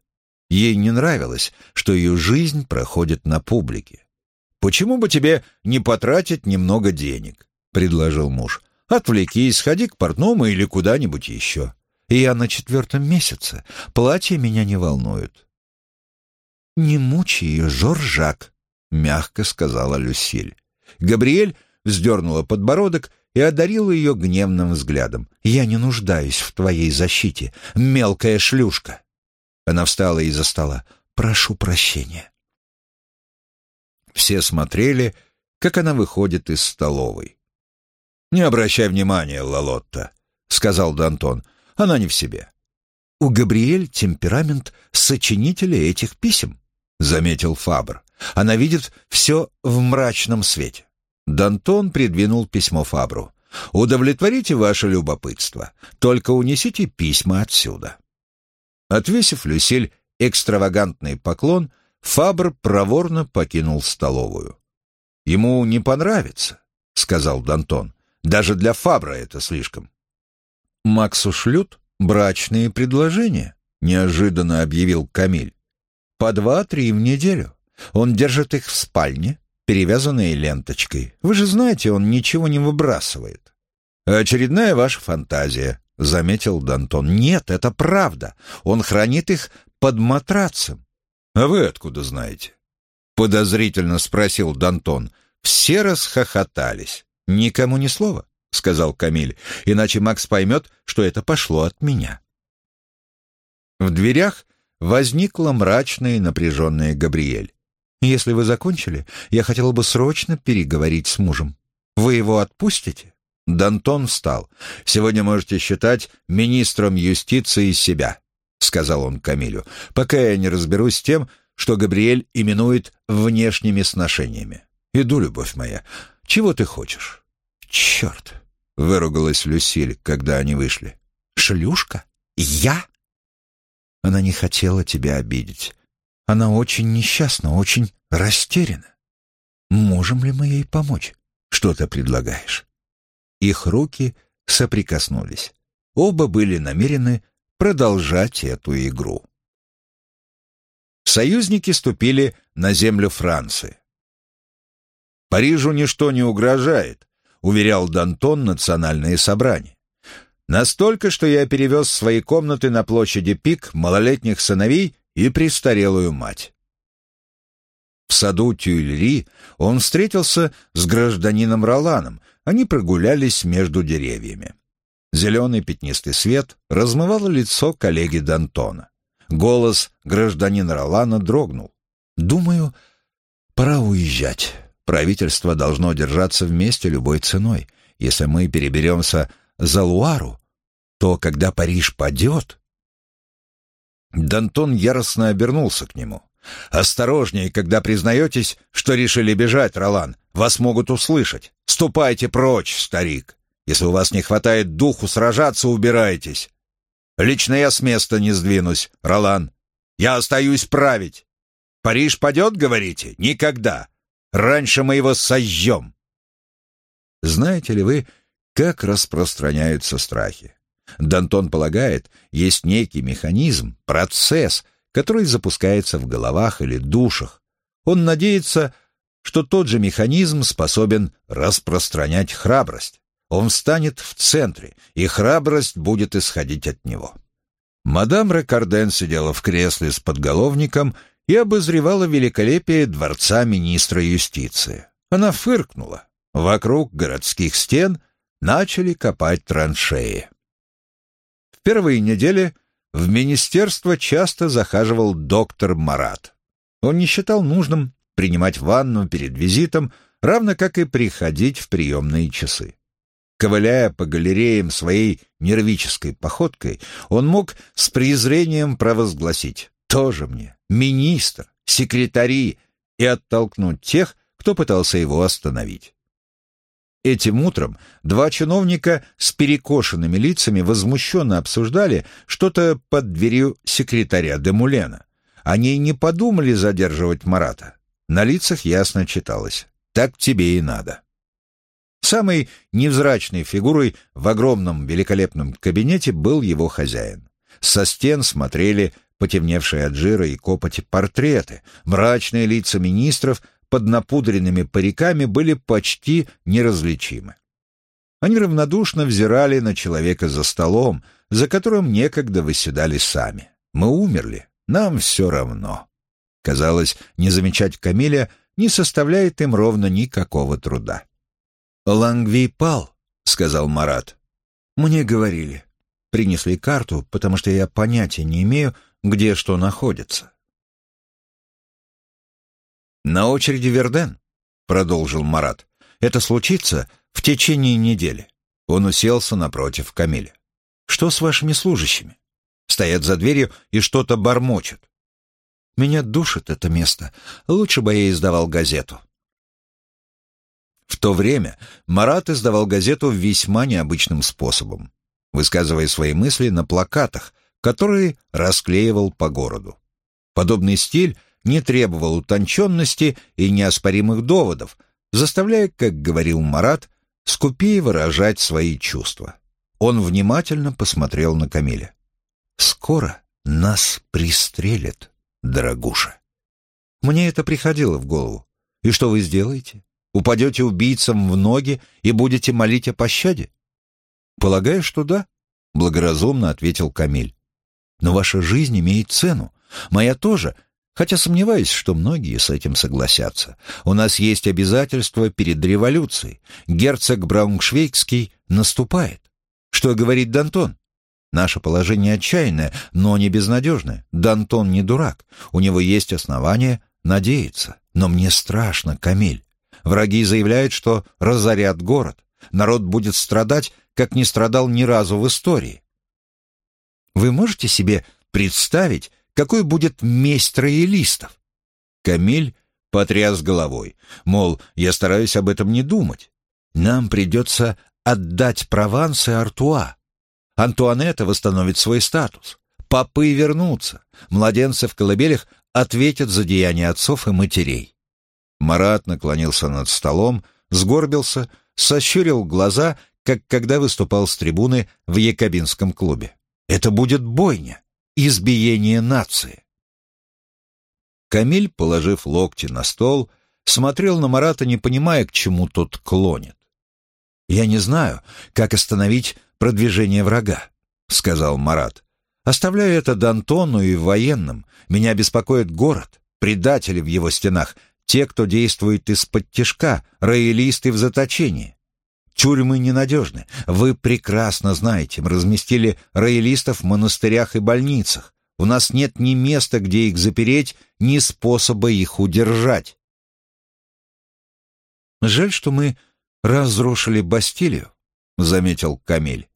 S2: Ей не нравилось, что ее жизнь проходит на публике. «Почему бы тебе не потратить немного денег?» — предложил муж. Отвлекись, сходи к портному или куда-нибудь еще. Я на четвертом месяце. Платье меня не волнует. «Не мучи ее, Жоржак», — мягко сказала Люсиль. Габриэль вздернула подбородок и одарила ее гневным взглядом. «Я не нуждаюсь в твоей защите, мелкая шлюшка». Она встала из-за стола. «Прошу прощения». Все смотрели, как она выходит из столовой. «Не обращай внимания, Лалотта», — сказал Д'Антон. «Она не в себе». «У Габриэль темперамент сочинителя этих писем», — заметил Фабр. «Она видит все в мрачном свете». Д'Антон придвинул письмо Фабру. «Удовлетворите ваше любопытство. Только унесите письма отсюда». Отвесив Люсиль экстравагантный поклон, Фабр проворно покинул столовую. «Ему не понравится», — сказал Д'Антон. Даже для Фабра это слишком. Максу шлют брачные предложения, неожиданно объявил Камиль. По два-три в неделю. Он держит их в спальне, перевязанные ленточкой. Вы же знаете, он ничего не выбрасывает. Очередная ваша фантазия, заметил Дантон. Нет, это правда. Он хранит их под матрацем. А вы откуда знаете? Подозрительно спросил Дантон. Все расхохотались. «Никому ни слова», — сказал Камиль, «иначе Макс поймет, что это пошло от меня». В дверях возникла мрачная и напряженная Габриэль. «Если вы закончили, я хотела бы срочно переговорить с мужем. Вы его отпустите?» Дантон встал. «Сегодня можете считать министром юстиции себя», — сказал он Камилю, «пока я не разберусь с тем, что Габриэль именует внешними сношениями. Иду, любовь моя. Чего ты хочешь?» «Черт!» — выругалась Люсиль, когда они вышли. «Шлюшка? Я?» Она не хотела тебя обидеть. Она очень несчастна, очень растеряна. Можем ли мы ей помочь? Что ты предлагаешь? Их руки соприкоснулись. Оба были намерены продолжать эту игру. Союзники ступили на землю Франции. Парижу ничто не угрожает, уверял Дантон национальное собрание. Настолько, что я перевез свои комнаты на площади Пик малолетних сыновей и престарелую мать. В
S1: саду Тюильри он встретился с гражданином Роланом, они прогулялись между деревьями. Зеленый пятнистый свет размывало лицо коллеги Д'Антона. Голос гражданина Ролана дрогнул. «Думаю, пора уезжать. Правительство должно держаться вместе любой ценой. Если мы переберемся за Луару, то когда Париж падет...» Д'Антон яростно обернулся к нему. «Осторожнее, когда признаетесь, что решили бежать, Ролан. Вас могут услышать. Ступайте прочь, старик. Если у вас не хватает духу сражаться, убирайтесь. Лично я с места не сдвинусь, Ролан. Я остаюсь править. Париж падет, говорите? Никогда. Раньше мы его сожжем. Знаете ли вы, как распространяются страхи? Дантон полагает, есть некий механизм, процесс, который запускается в головах или душах. Он надеется, что тот же механизм способен распространять храбрость. Он встанет в центре, и храбрость будет исходить от него. Мадам Рекарден сидела в кресле с подголовником и обозревала великолепие дворца министра юстиции. Она фыркнула. Вокруг городских стен начали копать траншеи. Первые недели в министерство часто захаживал доктор Марат. Он не считал нужным принимать ванну перед визитом, равно как и приходить в приемные часы. Ковыляя по галереям своей нервической походкой, он мог с презрением провозгласить «тоже мне, министр, секретари» и оттолкнуть тех, кто пытался его остановить. Этим утром два чиновника с перекошенными лицами возмущенно обсуждали что-то под дверью секретаря Демулена. Они не подумали задерживать Марата. На лицах ясно читалось «так тебе и надо». Самой невзрачной фигурой в огромном великолепном кабинете был его хозяин. Со стен смотрели потемневшие от жира и копоти портреты, мрачные лица министров — под напудренными париками были почти неразличимы. Они равнодушно взирали на человека за столом, за которым некогда выседали сами. Мы умерли, нам все равно. Казалось, не замечать Камиля не составляет им ровно никакого труда. «Лангви пал», — сказал Марат. «Мне говорили. Принесли карту, потому что я понятия не имею, где что находится. «На очереди Верден», — продолжил Марат. «Это случится в течение недели». Он уселся напротив Камиля. «Что с вашими служащими?» Стоят за дверью и что-то бормочут. «Меня душит это место. Лучше бы я издавал газету». В то время Марат издавал газету весьма необычным способом, высказывая свои мысли на плакатах, которые расклеивал по городу. Подобный стиль не требовал утонченности и неоспоримых доводов, заставляя, как говорил Марат, скупее выражать свои чувства. Он внимательно посмотрел на Камиля. «Скоро нас пристрелят, дорогуша». Мне это приходило в голову. И что вы сделаете? Упадете убийцам в ноги и будете молить о пощаде? Полагаю, что да, благоразумно ответил Камиль. Но ваша жизнь имеет цену. Моя тоже, Хотя сомневаюсь, что многие с этим согласятся. У нас есть обязательства перед революцией. Герцог Брауншвейгский наступает. Что говорит Дантон? Наше положение отчаянное, но не безнадежное. Дантон не дурак. У него есть основания надеяться. Но мне страшно, Камиль. Враги заявляют, что разорят город. Народ будет страдать, как не страдал ни разу в истории. Вы можете себе представить, какой будет месть троелистов? Камиль потряс головой, мол, я стараюсь об этом не думать. Нам придется отдать Прованс и Артуа. Антуанетта восстановит свой статус. Попы вернутся. Младенцы в колыбелях ответят за деяния отцов и матерей. Марат наклонился над столом, сгорбился, сощурил глаза, как когда выступал с трибуны в Якобинском клубе. Это будет бойня избиение нации. Камиль, положив локти на стол, смотрел на Марата, не понимая, к чему тот клонит. «Я не знаю, как остановить продвижение врага», — сказал Марат. «Оставляю это Д'Антону и военным. Меня беспокоит город, предатели в его стенах, те, кто действует из-под тишка, роялисты в заточении. Тюрьмы ненадежны. Вы прекрасно знаете, мы разместили роялистов в монастырях и больницах. У нас нет ни места, где их запереть, ни способа их удержать.
S2: Жаль, что мы разрушили Бастилию, заметил Камиль.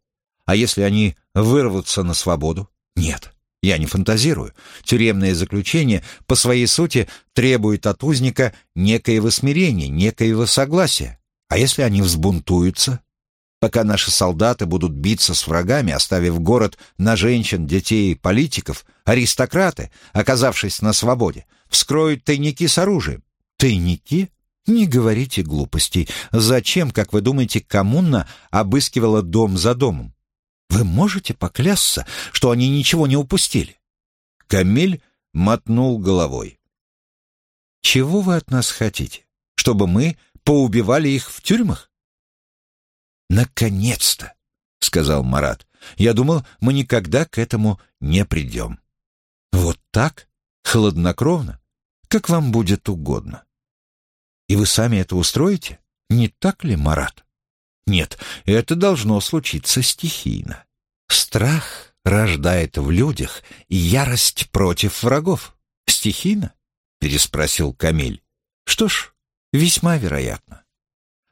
S2: А если они вырвутся на свободу? Нет, я не фантазирую. Тюремное заключение по своей сути требует от узника некоего смирения, некоего согласия. А если они взбунтуются? Пока наши солдаты будут биться с врагами, оставив город на женщин, детей и политиков, аристократы, оказавшись на свободе, вскроют тайники с оружием. Тайники? Не говорите глупостей. Зачем, как вы думаете, коммуна обыскивала дом за домом? Вы можете поклясться, что они ничего не упустили?
S1: Камиль мотнул головой.
S2: Чего вы от нас хотите? Чтобы мы поубивали их в тюрьмах?
S1: Наконец-то, сказал Марат. Я думал, мы никогда к этому не придем.
S2: Вот так? Хладнокровно? Как вам будет угодно. И вы сами это устроите? Не так ли, Марат? Нет, это должно случиться стихийно. Страх рождает в людях ярость против врагов. Стихийно? Переспросил Камиль. Что ж, весьма вероятно.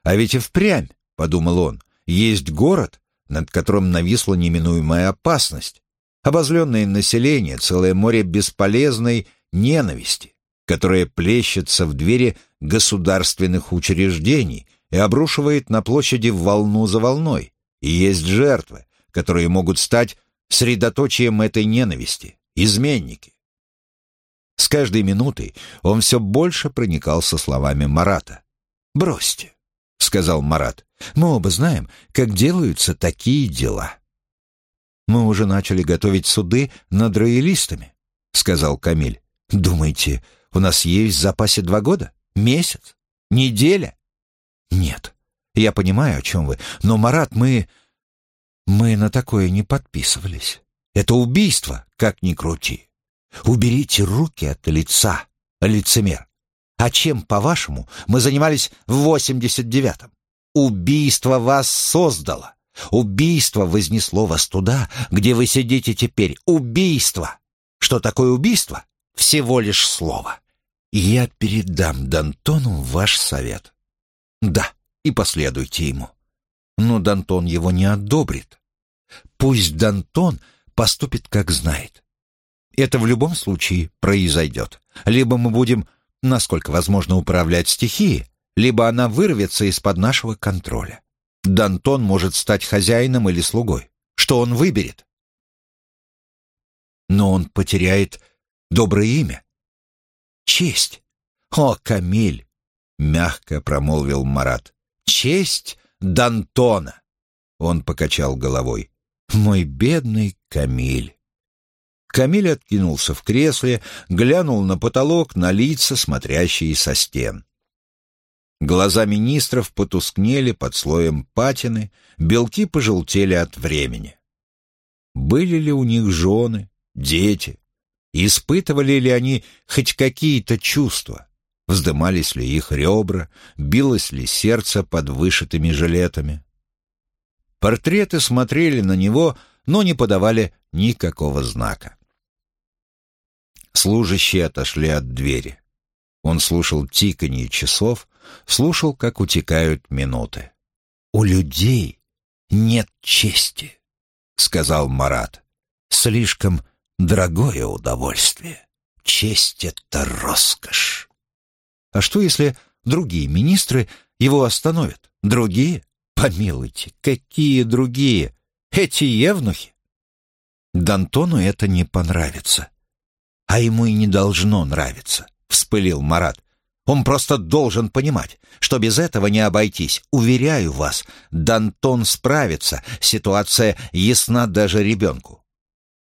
S2: А ведь и впрямь, подумал он, есть город, над которым нависла неминуемая опасность. Обозленное население, целое море бесполезной ненависти, которое плещется в двери государственных учреждений, и обрушивает на площади волну за волной. И есть жертвы, которые могут стать средоточием этой ненависти, изменники. С каждой минутой он все больше проникался словами Марата. «Бросьте», — сказал Марат, — «мы оба знаем, как делаются такие дела». «Мы уже начали готовить суды над роялистами», — сказал Камиль. «Думаете, у нас есть в запасе два года? Месяц? Неделя?» «Нет, я понимаю, о чем вы, но, Марат, мы... мы на такое не подписывались. Это убийство, как ни крути. Уберите руки от лица, лицемер. А чем, по-вашему, мы занимались в 89-м? Убийство вас создало. Убийство вознесло вас туда, где вы сидите теперь. Убийство! Что такое убийство? Всего лишь слово. Я передам Д'Антону ваш совет. Да, и последуйте ему. Но Дантон его не одобрит. Пусть Дантон поступит, как знает. Это в любом случае произойдет. Либо мы будем, насколько возможно, управлять стихией, либо она вырвется из-под нашего контроля. Дантон может стать хозяином или слугой. Что он выберет? Но он потеряет доброе имя. Честь. О, Камиль, — мягко промолвил Марат. «Честь Д'Антона!» Он покачал головой. «Мой бедный Камиль!» Камиль откинулся в кресле, глянул на потолок, на лица, смотрящие со стен. Глаза министров потускнели под слоем патины, белки пожелтели от времени. Были ли у них жены, дети? Испытывали ли они хоть какие-то чувства? Вздымались ли их ребра, билось ли сердце под вышитыми жилетами. Портреты смотрели на него, но не подавали никакого знака. Служащие отошли от двери. Он слушал тиканье часов, слушал, как утекают минуты. «У людей нет чести», — сказал Марат. «Слишком дорогое удовольствие. Честь — это роскошь». А что, если другие министры его остановят? Другие? Помилуйте, какие другие? Эти евнухи? Д'Антону это не понравится. А ему и не должно нравиться, вспылил Марат. Он просто должен понимать, что без этого не обойтись. Уверяю вас, Д'Антон справится, ситуация ясна даже ребенку.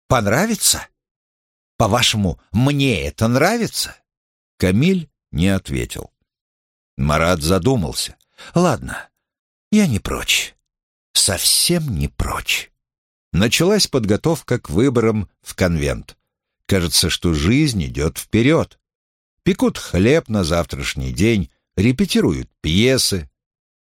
S2: Понравится? По-вашему, мне это нравится? Камиль не ответил. Марат задумался. «Ладно, я не прочь. Совсем не прочь». Началась подготовка к выборам в конвент. Кажется, что жизнь идет вперед.
S1: пекут хлеб на завтрашний день, репетируют пьесы.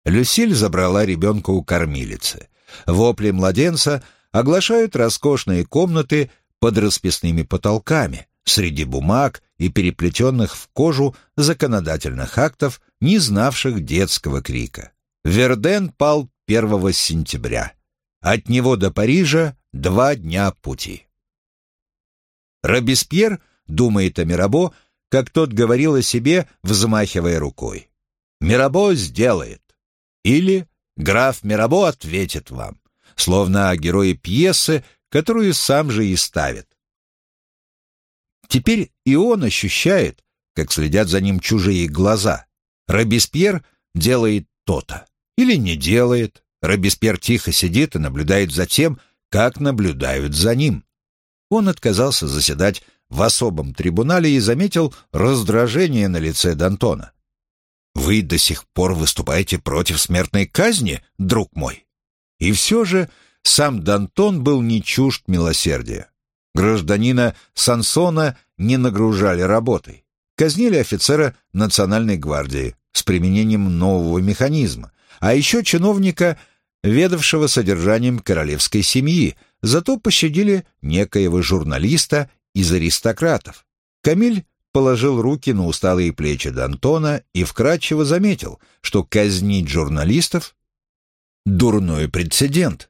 S1: Люсиль забрала ребенка у кормилицы. Вопли младенца оглашают роскошные комнаты под расписными потолками, среди бумаг и переплетенных в кожу законодательных актов, не знавших детского крика. Верден пал 1 сентября. От него до Парижа два дня пути. Робеспьер думает о Мирабо, как тот говорил о себе, взмахивая рукой. «Мирабо сделает». Или «Граф Мирабо ответит вам», словно о герое пьесы, которую сам же и ставит. Теперь и он ощущает, как следят за ним чужие глаза. Робеспьер делает то-то. Или не делает. Робеспьер тихо сидит и наблюдает за тем, как наблюдают за ним. Он отказался заседать в особом трибунале и заметил раздражение на лице Д'Антона. «Вы до сих пор выступаете против смертной казни, друг мой?» И все же сам Д'Антон был не чужд милосердия. Гражданина Сансона не нагружали работой. Казнили офицера Национальной гвардии с применением нового механизма, а еще чиновника, ведавшего содержанием королевской семьи, зато пощадили некоего журналиста из аристократов. Камиль положил руки на усталые плечи Д'Антона и вкратчиво заметил, что казнить журналистов — дурной прецедент.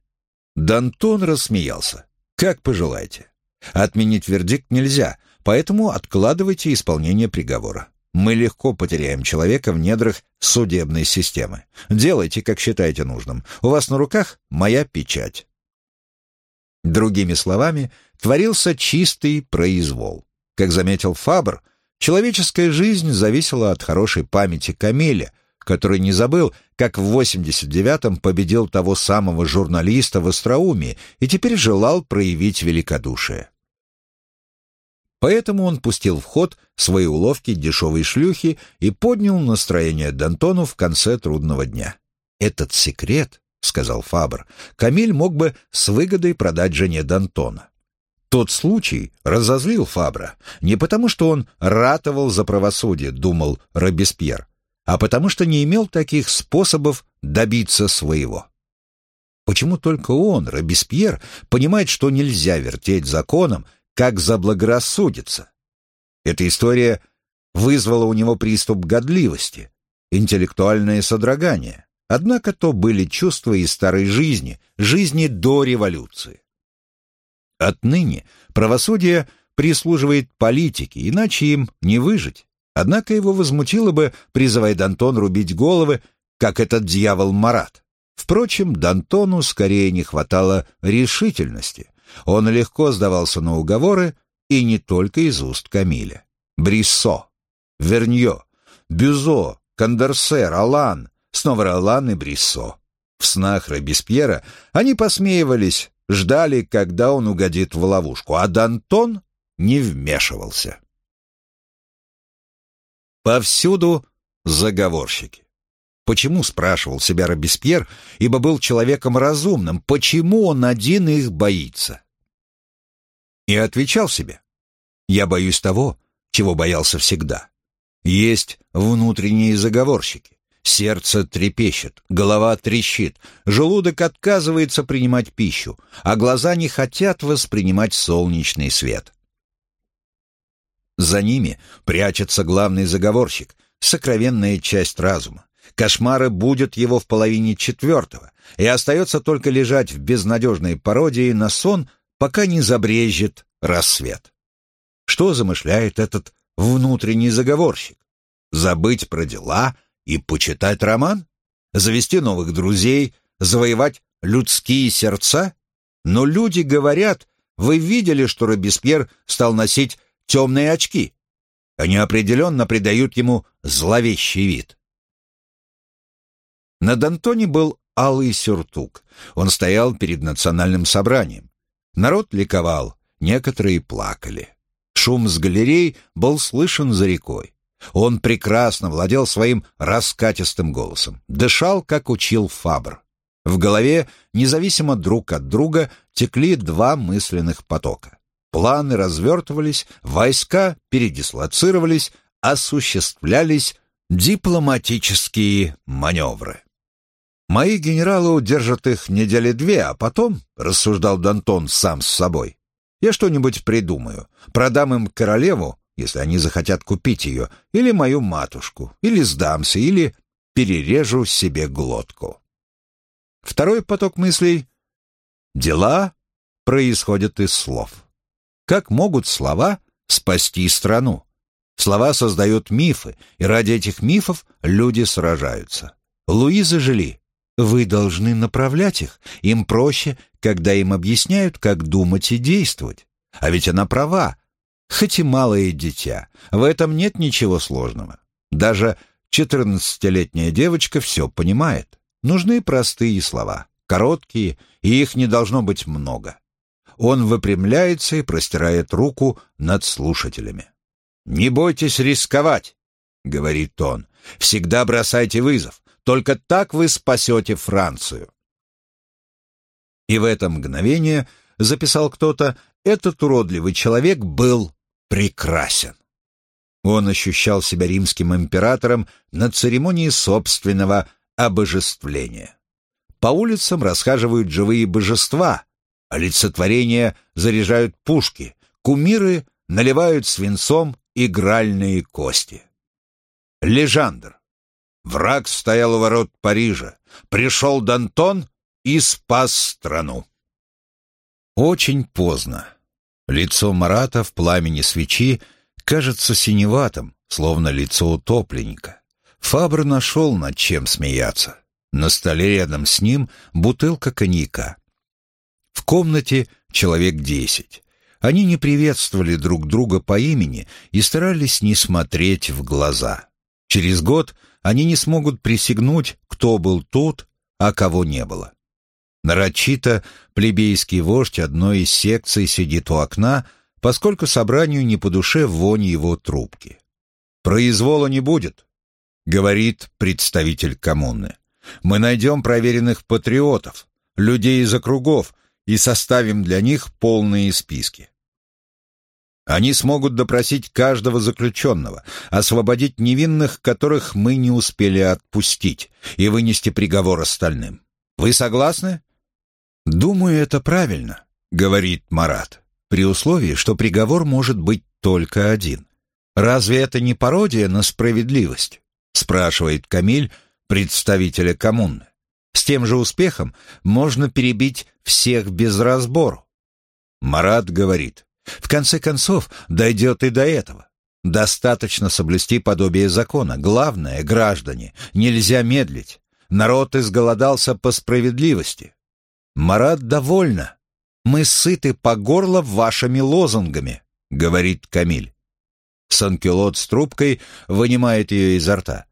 S1: Д'Антон рассмеялся. «Как пожелаете. Отменить вердикт нельзя, поэтому откладывайте исполнение приговора. Мы легко потеряем человека в недрах судебной системы. Делайте, как считаете нужным. У вас на руках моя печать. Другими словами, творился чистый произвол. Как заметил Фабр, человеческая жизнь зависела от хорошей памяти Камиля, который не забыл, как в 89-м победил того самого журналиста в Остроумии и теперь желал проявить великодушие. Поэтому он пустил в ход свои уловки дешевой шлюхи и поднял настроение Д'Антону в конце трудного дня. «Этот секрет», — сказал Фабр, — «Камиль мог бы с выгодой продать жене Д'Антона». Тот случай разозлил Фабра не потому, что он ратовал за правосудие, думал Робеспьер, а потому что не имел таких способов добиться своего. Почему только он, Робеспьер, понимает, что нельзя вертеть законом, как заблагорассудится. Эта история вызвала у него приступ годливости, интеллектуальное содрогание. Однако то были чувства из старой жизни, жизни до революции. Отныне правосудие прислуживает политике, иначе им не выжить. Однако его возмутило бы, призывая Д'Антон рубить головы, как этот дьявол Марат. Впрочем, Д'Антону скорее не хватало решительности. Он легко сдавался на уговоры, и не только из уст Камиля. Бриссо, Верньо, Бюзо, Кондорсер, Алан, снова Ролан и Бриссо. В снах Робеспьера они посмеивались, ждали, когда он угодит в ловушку, а Д'Антон не вмешивался. Повсюду заговорщики. Почему, спрашивал себя Робеспьер, ибо был человеком разумным, почему он один их боится? И отвечал себе, я боюсь того, чего боялся всегда. Есть внутренние заговорщики. Сердце трепещет, голова трещит, желудок отказывается принимать пищу, а глаза не хотят воспринимать солнечный свет. За ними прячется главный заговорщик, сокровенная часть разума. Кошмары будут его в половине четвертого, и остается только лежать в безнадежной пародии на сон, пока не забрежет рассвет. Что замышляет этот внутренний заговорщик? Забыть про дела и почитать роман? Завести новых друзей, завоевать людские сердца? Но люди говорят, вы видели, что Робеспьер стал носить темные очки? Они определенно придают ему зловещий вид. На Д'Антоне был алый сюртук. Он стоял перед национальным собранием. Народ ликовал, некоторые плакали. Шум с галерей был слышен за рекой. Он прекрасно владел своим раскатистым голосом, дышал, как учил Фабр. В голове, независимо друг от друга, текли два мысленных потока. Планы развертывались, войска передислоцировались, осуществлялись дипломатические маневры. Мои генералы удержат их недели две, а потом, — рассуждал Дантон сам с собой, — я что-нибудь придумаю, продам им королеву, если они захотят купить ее, или мою матушку, или сдамся, или перережу себе глотку. Второй поток мыслей — дела происходят из слов. Как могут слова спасти страну? Слова создают мифы, и ради этих мифов люди сражаются. Луиза Жили вы должны направлять их. Им проще, когда им объясняют, как думать и действовать. А ведь она права. Хоть и малое дитя, в этом нет ничего сложного. Даже четырнадцатилетняя девочка все понимает. Нужны простые слова, короткие, и их не должно быть много. Он выпрямляется и простирает руку над слушателями. «Не бойтесь рисковать», — говорит он. «Всегда бросайте вызов. Только так вы спасете Францию. И в это мгновение, записал кто-то, этот уродливый человек был прекрасен. Он ощущал себя римским императором на церемонии собственного обожествления. По улицам расхаживают живые божества, олицетворения заряжают пушки, кумиры наливают свинцом игральные кости. Лежандр, Враг стоял у ворот Парижа. Пришел Дантон и спас страну. Очень поздно. Лицо Марата в пламени свечи кажется синеватым, словно лицо утопленника. Фабр нашел над чем смеяться. На столе рядом с ним бутылка коньяка. В комнате человек десять. Они не приветствовали друг друга по имени и старались не смотреть в глаза. Через год они не смогут присягнуть, кто был тут, а кого не было. Нарочито плебейский вождь одной из секций сидит у окна, поскольку собранию не по душе вонь его трубки. «Произвола не будет», — говорит представитель коммуны. «Мы найдем проверенных патриотов, людей из округов, и составим для них полные списки. Они смогут допросить каждого заключенного, освободить невинных, которых мы не успели отпустить, и вынести приговор остальным. Вы согласны? Думаю, это правильно, говорит Марат, при условии, что приговор может быть только один. Разве это не пародия на справедливость? спрашивает Камиль, представителя коммуны. С тем же успехом можно перебить всех без разбору. Марат говорит, в конце концов, дойдет и до этого. Достаточно соблюсти подобие закона. Главное, граждане, нельзя медлить. Народ изголодался по справедливости. Марат довольна. Мы сыты по горло вашими лозунгами, говорит Камиль. Санкюлот с трубкой вынимает ее изо рта.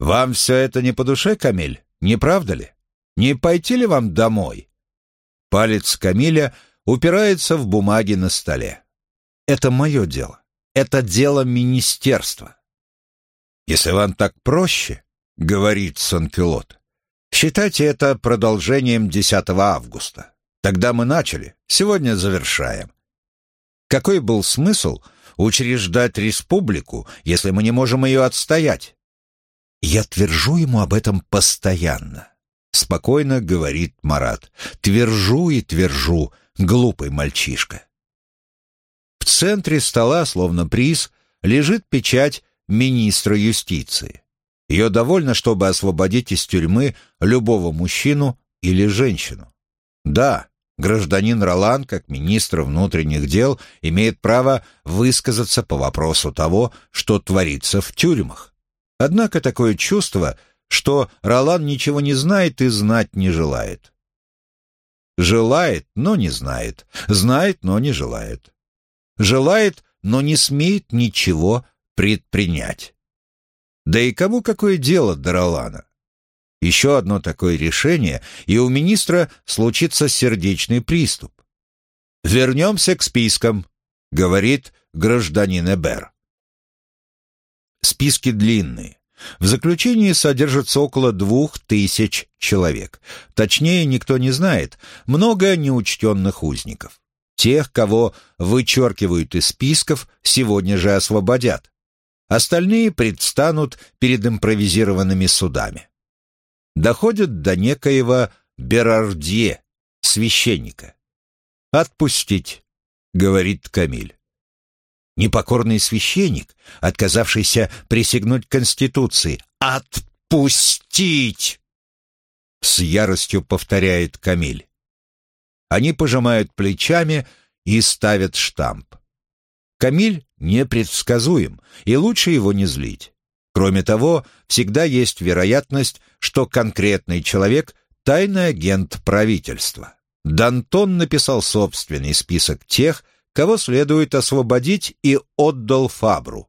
S1: «Вам все это не по душе, Камиль, не правда ли? Не пойти ли вам домой?» Палец Камиля упирается в бумаги на столе. Это мое дело. Это дело министерства. Если вам так проще, говорит Санкюлот, считайте это продолжением 10 августа. Тогда мы начали, сегодня завершаем. Какой был смысл учреждать республику, если мы не можем ее отстоять? Я твержу ему об этом постоянно. Спокойно говорит Марат. Твержу и твержу, глупый мальчишка. В центре стола, словно приз, лежит печать министра юстиции. Ее довольно, чтобы освободить из тюрьмы любого мужчину или женщину. Да, гражданин Ролан, как министр внутренних дел, имеет право высказаться по вопросу того, что творится в тюрьмах. Однако такое чувство, что Ролан ничего не знает и знать не желает. Желает, но не знает. Знает, но не желает. Желает, но не смеет ничего предпринять. Да и кому какое дело до Ролана? Еще одно такое решение, и у министра случится сердечный приступ. «Вернемся к спискам», — говорит гражданин Эбер. Списки длинные. В заключении содержится около двух тысяч человек. Точнее, никто не знает. Много неучтенных узников. Тех, кого вычеркивают из списков, сегодня же освободят. Остальные предстанут перед импровизированными судами. Доходят до некоего Берардье, священника. «Отпустить», — говорит Камиль. Непокорный священник, отказавшийся присягнуть Конституции. «Отпустить!» С яростью повторяет Камиль. Они пожимают плечами и ставят штамп. Камиль непредсказуем, и лучше его не злить. Кроме того, всегда есть вероятность, что конкретный человек – тайный агент правительства. Дантон написал собственный список тех, кого следует освободить, и отдал Фабру.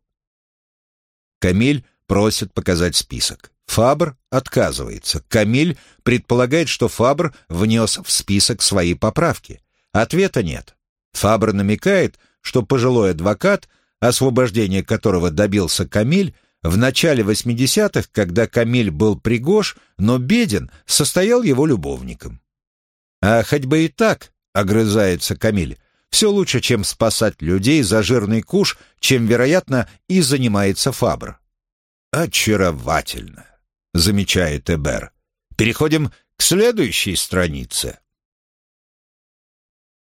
S1: Камиль просит показать список. Фабр отказывается. Камиль предполагает, что Фабр внес в список свои поправки. Ответа нет. Фабр намекает, что пожилой адвокат, освобождение которого добился Камиль, в начале 80-х, когда Камиль был пригож, но беден, состоял его любовником. А хоть бы и так, огрызается Камиль, все лучше, чем спасать людей за жирный куш, чем, вероятно, и занимается Фабр. «Очаровательно», — замечает Эбер. «Переходим к следующей странице».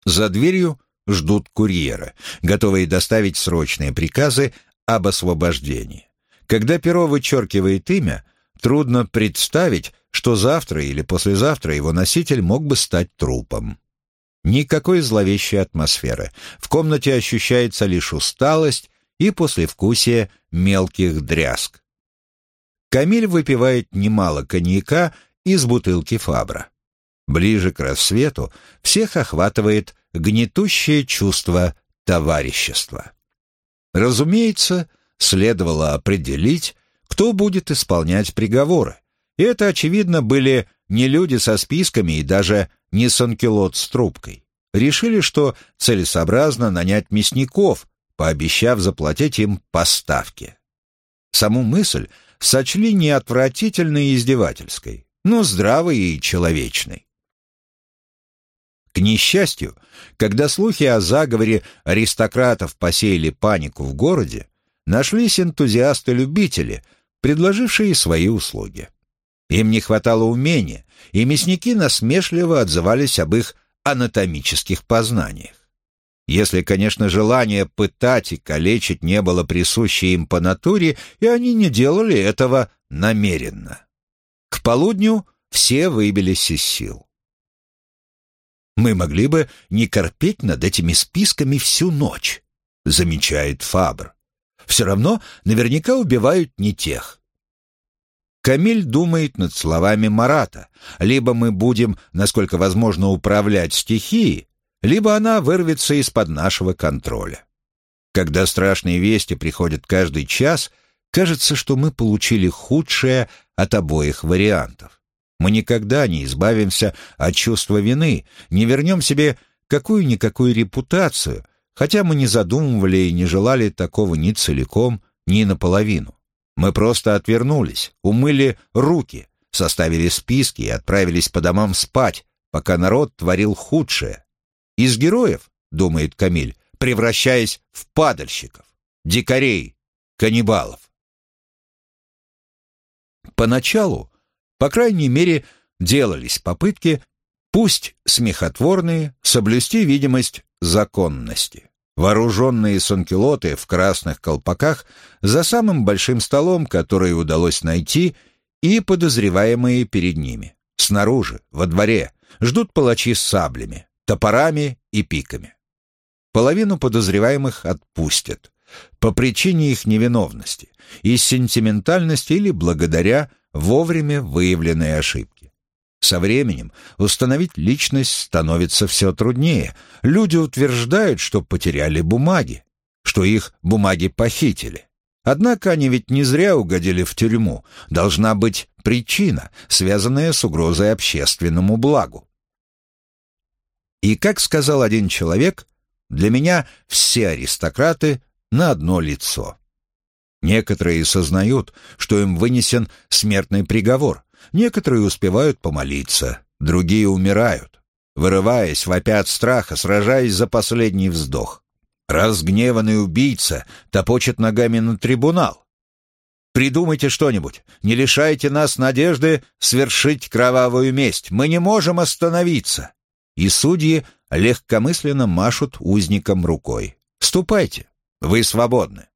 S1: За дверью ждут курьера, готовые доставить срочные приказы об освобождении. Когда перо вычеркивает имя, трудно представить, что завтра или послезавтра его носитель мог бы стать трупом. Никакой зловещей атмосферы. В комнате ощущается лишь усталость и послевкусие мелких дрязг. Камиль выпивает немало коньяка из бутылки Фабра. Ближе к рассвету всех охватывает гнетущее чувство товарищества. Разумеется, следовало определить, кто будет исполнять приговоры. И это, очевидно, были не люди со списками и даже не санкелот с трубкой. Решили, что целесообразно нанять мясников, пообещав заплатить им поставки. Саму мысль сочли не отвратительной и издевательской, но здравой и человечной. К несчастью, когда слухи о заговоре аристократов посеяли панику в городе, нашлись энтузиасты-любители, предложившие свои услуги. Им не хватало умения, и мясники насмешливо отзывались об их анатомических познаниях. Если, конечно, желание пытать и калечить не было присуще им по натуре, и они не делали этого намеренно. К полудню все выбились из сил. «Мы могли бы не корпеть над этими списками всю ночь», — замечает Фабр. «Все равно наверняка убивают не тех. Камиль думает над словами Марата. Либо мы будем, насколько возможно, управлять стихией, либо она вырвется из-под нашего контроля. Когда страшные вести приходят каждый час, кажется, что мы получили худшее от обоих вариантов. Мы никогда не избавимся от чувства вины, не вернем себе какую-никакую репутацию, хотя мы не задумывали и не желали такого ни целиком, ни наполовину. Мы просто отвернулись, умыли руки, составили списки и отправились по домам спать, пока народ творил худшее. Из героев, думает Камиль, превращаясь в падальщиков, дикарей, каннибалов. Поначалу, по крайней мере, делались попытки, пусть смехотворные, соблюсти видимость законности. Вооруженные санкелоты в красных колпаках за самым большим столом, который удалось найти, и подозреваемые перед ними. Снаружи, во дворе, ждут палачи с саблями, топорами и пиками. Половину подозреваемых отпустят по причине их невиновности, из сентиментальности или благодаря вовремя выявленной ошибке. Со временем установить личность становится все труднее. Люди утверждают, что потеряли бумаги, что их бумаги похитили. Однако они ведь не зря угодили в тюрьму. Должна быть причина, связанная с угрозой общественному благу. И, как сказал один человек, для меня все аристократы на одно лицо. Некоторые сознают, что им вынесен смертный приговор, Некоторые успевают помолиться, другие умирают, вырываясь, вопят страха, сражаясь за последний вздох. Разгневанный убийца топочет ногами на трибунал, Придумайте что-нибудь. Не лишайте нас надежды свершить кровавую месть. Мы не можем остановиться». И судьи легкомысленно машут узникам рукой. «Ступайте, вы свободны».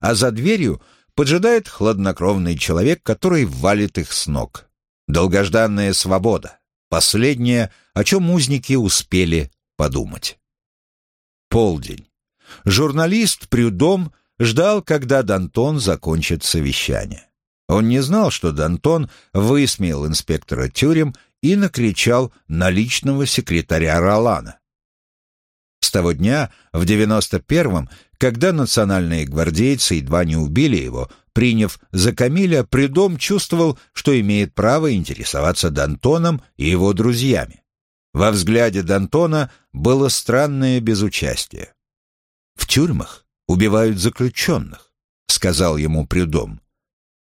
S1: А за дверью поджидает хладнокровный человек, который валит их с ног. Долгожданная свобода. Последнее, о чем узники успели подумать. Полдень. Журналист Прюдом ждал, когда Дантон закончит совещание. Он не знал, что Дантон высмеял инспектора тюрем и накричал на личного секретаря Ролана. С того дня, в 91-м, когда национальные гвардейцы едва не убили его, приняв за Камиля, Придом чувствовал, что имеет право интересоваться Дантоном и его друзьями. Во взгляде Дантона было странное безучастие. «В тюрьмах убивают заключенных», — сказал ему Придом.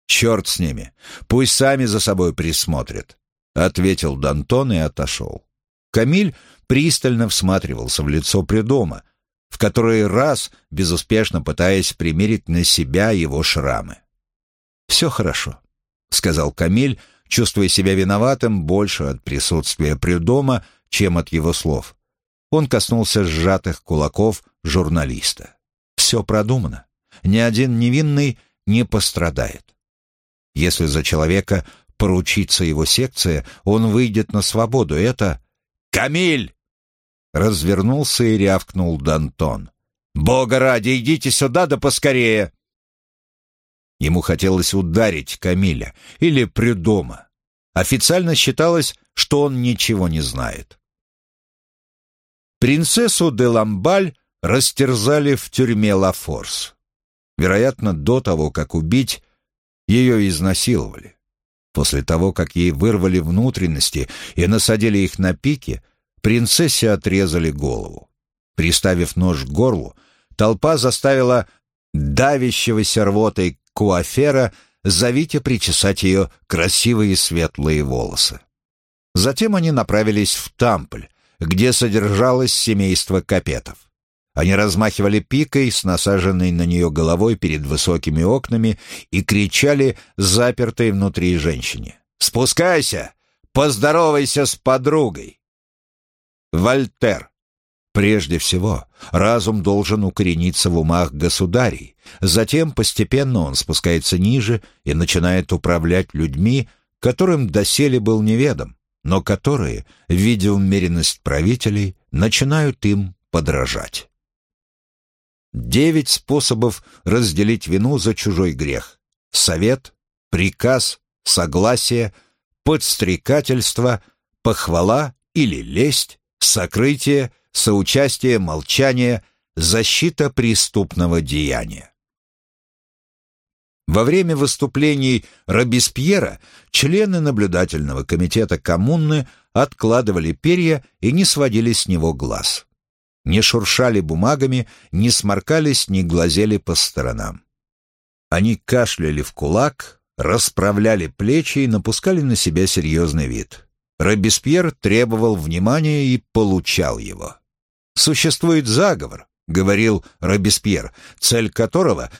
S1: «Черт с ними, пусть сами за собой присмотрят», — ответил Дантон и отошел. Камиль пристально всматривался в лицо Придома, в который раз безуспешно пытаясь примерить на себя его шрамы. «Все хорошо», — сказал Камиль, чувствуя себя виноватым больше от присутствия Придома, чем от его слов. Он коснулся сжатых кулаков журналиста. «Все продумано. Ни один невинный не пострадает. Если за человека поручится его секция, он выйдет на свободу. Это... «Камиль!» Развернулся и рявкнул Дантон. «Бога ради, идите сюда да поскорее!» Ему хотелось ударить Камиля или Прюдома. Официально считалось, что он ничего не знает. Принцессу де Ламбаль растерзали в тюрьме Лафорс. Вероятно, до того, как убить, ее изнасиловали. После того, как ей вырвали внутренности и насадили их на пике, принцессе отрезали голову. Приставив нож к горлу, толпа заставила давящегося рвотой куафера зовите причесать ее красивые светлые волосы. Затем они направились в Тампль, где содержалось семейство капетов. Они размахивали пикой с насаженной на нее головой перед высокими окнами и кричали запертой внутри женщине. «Спускайся! Поздоровайся с подругой!» Вольтер. Прежде всего, разум должен укорениться в умах государей, затем постепенно он спускается ниже и начинает управлять людьми, которым доселе был неведом, но которые, видя умеренность правителей, начинают им подражать. Девять способов разделить вину за чужой грех. Совет, приказ, согласие, подстрекательство, похвала или лесть, сокрытие, соучастие, молчание, защита преступного деяния. Во время выступлений Робеспьера члены наблюдательного комитета коммуны откладывали перья и не сводили с него глаз. Не шуршали бумагами, не сморкались, не глазели по сторонам. Они кашляли в кулак, расправляли плечи и напускали на себя серьезный вид. Робеспьер требовал внимания и получал его. «Существует заговор», — говорил Робеспьер, цель которого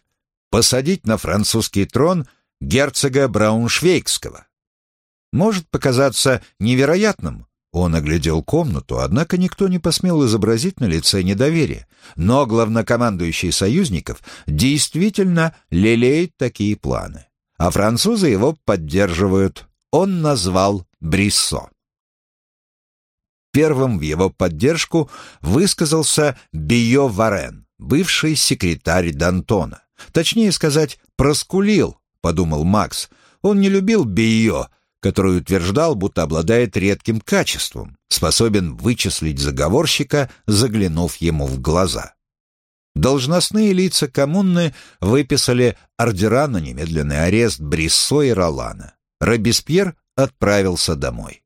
S1: посадить на французский трон герцога Брауншвейгского. Может показаться невероятным. Он оглядел комнату, однако никто не посмел изобразить на лице недоверие. Но главнокомандующий союзников действительно лелеет такие планы. А французы его поддерживают. Он назвал Бриссо. Первым в его поддержку высказался Био Варен, бывший секретарь Д'Антона. Точнее сказать, проскулил, подумал Макс. Он не любил Био, который утверждал, будто обладает редким качеством, способен вычислить заговорщика, заглянув ему в глаза. Должностные лица коммуны выписали ордера на немедленный арест Бриссо и Ролана. Робеспьер отправился домой.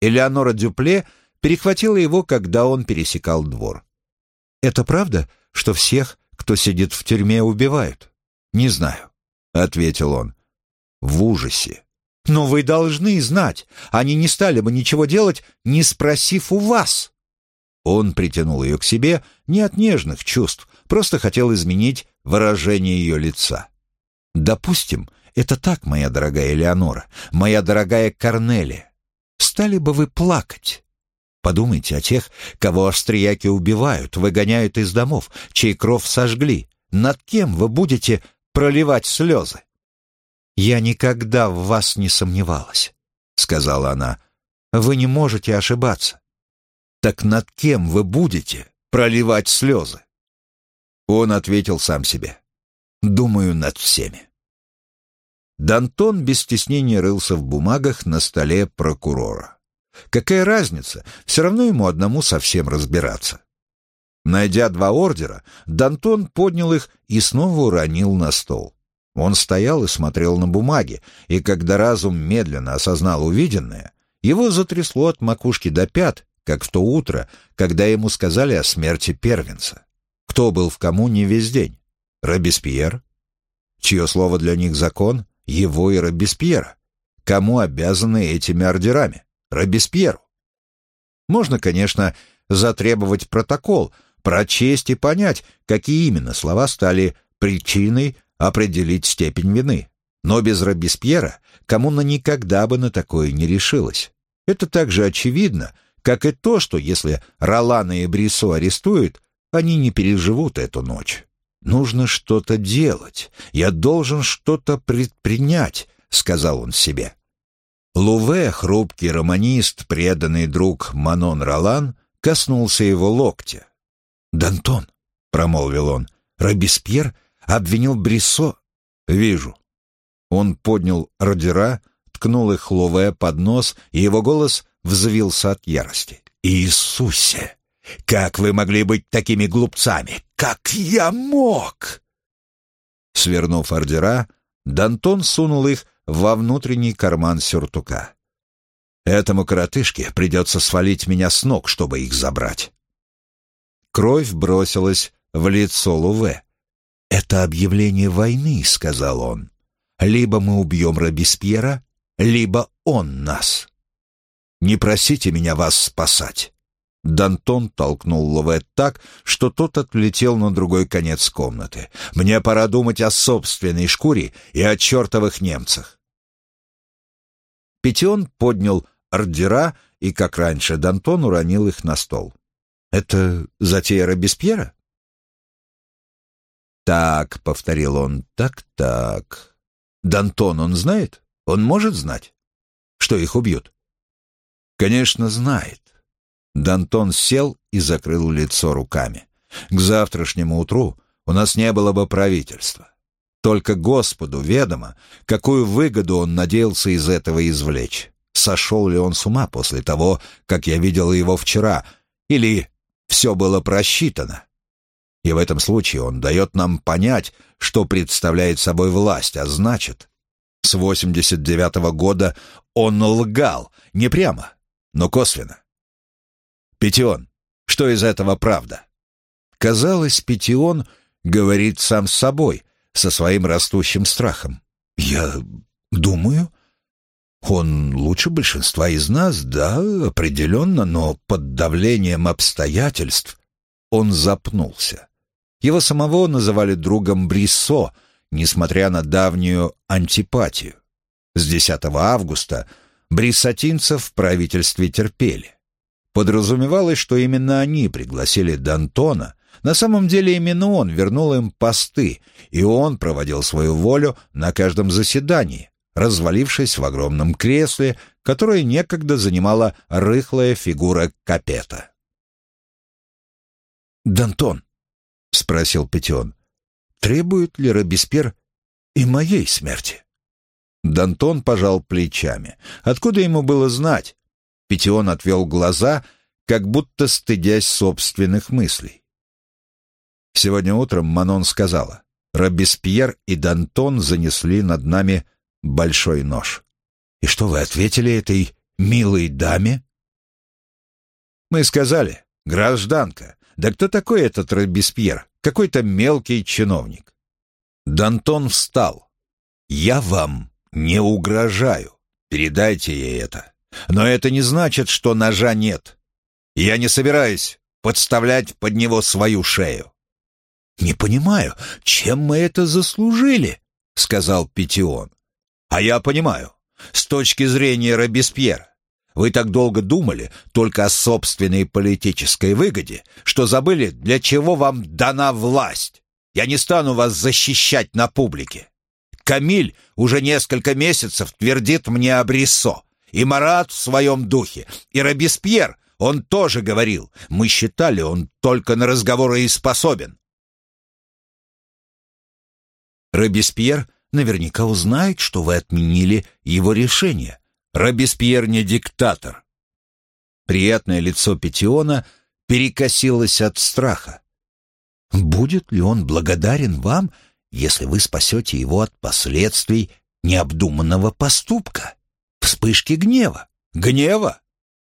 S1: Элеонора Дюпле перехватила его, когда он пересекал двор. «Это правда, что всех кто сидит в тюрьме, убивают? Не знаю, ответил он. В ужасе. Но вы должны знать, они не стали бы ничего делать, не спросив у вас. Он притянул ее к себе не от нежных чувств, просто хотел изменить выражение ее лица.
S2: Допустим, это так, моя дорогая Элеонора, моя дорогая Корнелия. Стали бы вы плакать? Подумайте о тех, кого австрияки убивают, выгоняют из домов, чей кров сожгли. Над кем вы будете проливать слезы? «Я никогда в вас не сомневалась», — сказала она. «Вы не можете ошибаться». «Так над кем вы будете проливать слезы?» Он ответил сам себе. «Думаю, над всеми». Дантон без стеснения рылся в бумагах на столе прокурора. Какая разница, все равно ему одному совсем разбираться. Найдя два ордера, Дантон поднял их и снова уронил на стол. Он стоял и смотрел на бумаги, и когда разум медленно осознал увиденное, его затрясло от макушки до пят, как в то утро, когда ему сказали о смерти первенца. Кто был в коммуне весь день? Робеспьер? Чье слово для них закон? Его и Робеспьера. Кому обязаны этими ордерами? Робеспьеру. Можно, конечно, затребовать протокол, прочесть и понять, какие именно слова стали причиной определить степень вины. Но без Робеспьера коммуна никогда бы на такое не решилась. Это так же очевидно, как и то, что если Ролана и Брисо арестуют, они не переживут эту ночь. «Нужно что-то делать. Я должен что-то предпринять», — сказал он себе. Луве, хрупкий романист, преданный друг Манон Ролан, коснулся его локтя. «Дантон», — промолвил он, — «Робеспьер обвинил Брисо. «Вижу». Он поднял ордера, ткнул их Луве под нос, и его голос взвился от ярости. «Иисусе! Как вы могли быть такими глупцами? Как я мог?» Свернув ордера, Дантон сунул их во внутренний карман сюртука. «Этому коротышке придется свалить меня с ног, чтобы их забрать». Кровь бросилась в лицо Луве. «Это объявление войны», — сказал он. «Либо мы убьем Робеспьера, либо он нас. Не просите меня вас спасать». Дантон толкнул Луве так, что тот отлетел на другой конец комнаты. «Мне пора думать о собственной шкуре и о чертовых немцах». Петион поднял ордера, и, как раньше, Дантон уронил их на стол. «Это затея Робеспьера?» «Так», — повторил он, — «так-так». «Дантон он знает? Он может знать, что их убьют?» «Конечно, знает». Дантон сел и закрыл лицо руками. «К завтрашнему утру у нас не было бы правительства. Только Господу ведомо, какую выгоду он надеялся из этого извлечь. Сошел ли он с ума после того, как я видел его вчера, или все было просчитано? И в этом случае он дает нам понять, что представляет собой власть, а значит, с 89-го года он лгал, не прямо, но косвенно. Петион, что из этого правда? Казалось, Петион говорит сам с собой, со своим растущим страхом. «Я думаю...» Он лучше большинства из нас, да, определенно, но под давлением обстоятельств он запнулся. Его самого называли другом Бриссо, несмотря на давнюю антипатию. С 10 августа бриссатинцев в правительстве терпели. Подразумевалось, что именно они пригласили Д'Антона, на самом деле именно он вернул им посты, и он проводил свою волю на каждом заседании, развалившись в огромном кресле, которое некогда занимала рыхлая фигура Капета. «Д'Антон», — спросил Петион, — «требует ли Робеспьер и моей смерти?» Д'Антон пожал плечами. Откуда ему было знать? Петион отвел глаза, как будто стыдясь собственных мыслей. Сегодня утром Манон сказала, «Робеспьер и Д'Антон занесли над нами большой нож». «И что вы ответили этой милой даме?» «Мы сказали, гражданка, да кто такой этот Робеспьер? Какой-то мелкий чиновник». Д'Антон встал. «Я вам не угрожаю. Передайте ей это. Но это не значит, что ножа нет. Я не собираюсь подставлять под него свою шею. «Не понимаю, чем мы это заслужили?»
S1: — сказал Петион. «А я понимаю, с точки зрения Робеспьера. Вы так долго думали только о собственной политической выгоде, что забыли, для чего вам дана власть. Я не стану вас защищать на публике. Камиль уже несколько месяцев твердит мне об Рисо, и Марат в своем духе, и Робеспьер, он тоже говорил. Мы считали, он только на разговоры и способен. Робеспьер наверняка узнает, что вы отменили его решение. Робеспьер не диктатор. Приятное лицо Петиона перекосилось от страха. Будет ли он благодарен вам, если вы спасете его от последствий необдуманного поступка, вспышки гнева? Гнева?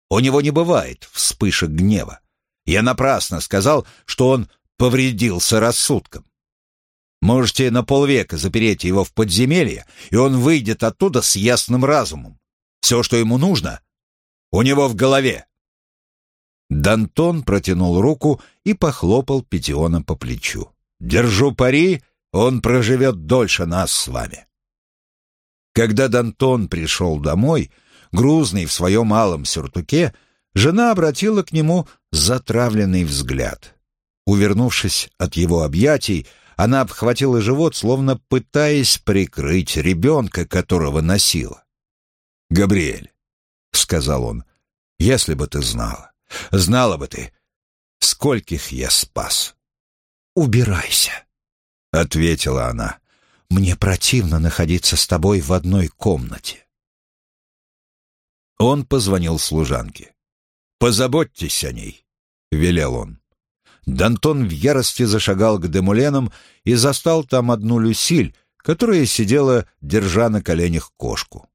S1: У него не бывает вспышек гнева. Я напрасно сказал, что он повредился рассудком. Можете на полвека запереть его в подземелье, и он выйдет оттуда с ясным разумом. Все, что ему нужно, у него в голове. Дантон протянул руку и похлопал Петиона по плечу. «Держу пари, он проживет дольше нас с вами». Когда Дантон пришел домой, грузный в своем малом сюртуке, жена обратила к нему затравленный взгляд. Увернувшись от его объятий, она обхватила живот, словно пытаясь прикрыть ребенка, которого носила. «Габриэль», — сказал он, — «если бы ты знала, знала бы ты, скольких я спас».
S2: «Убирайся», — ответила она. «Мне противно находиться с тобой в одной комнате».
S1: Он позвонил служанке. «Позаботьтесь о ней», — велел он. Дантон в ярости зашагал к Демуленам и застал там одну Люсиль, которая сидела, держа на коленях кошку.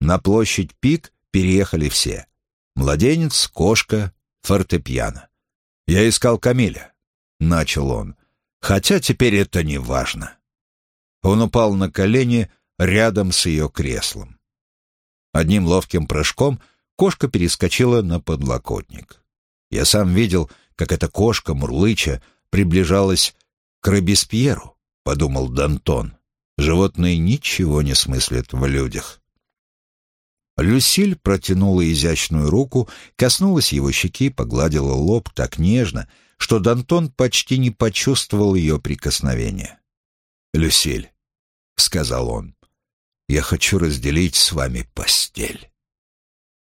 S1: На площадь Пик переехали все. Младенец, кошка, фортепиано. «Я искал Камиля», — начал он, — «хотя теперь это не важно». Он упал на колени рядом с ее креслом. Одним ловким прыжком кошка перескочила на подлокотник. Я сам видел, как эта кошка, мурлыча, приближалась к Робеспьеру, подумал Дантон. Животные ничего не смыслят в людях. Люсиль протянула изящную руку, коснулась его щеки, погладила лоб так нежно, что Дантон почти не почувствовал ее прикосновения. «Люсиль», — сказал он, — «я хочу разделить с вами постель».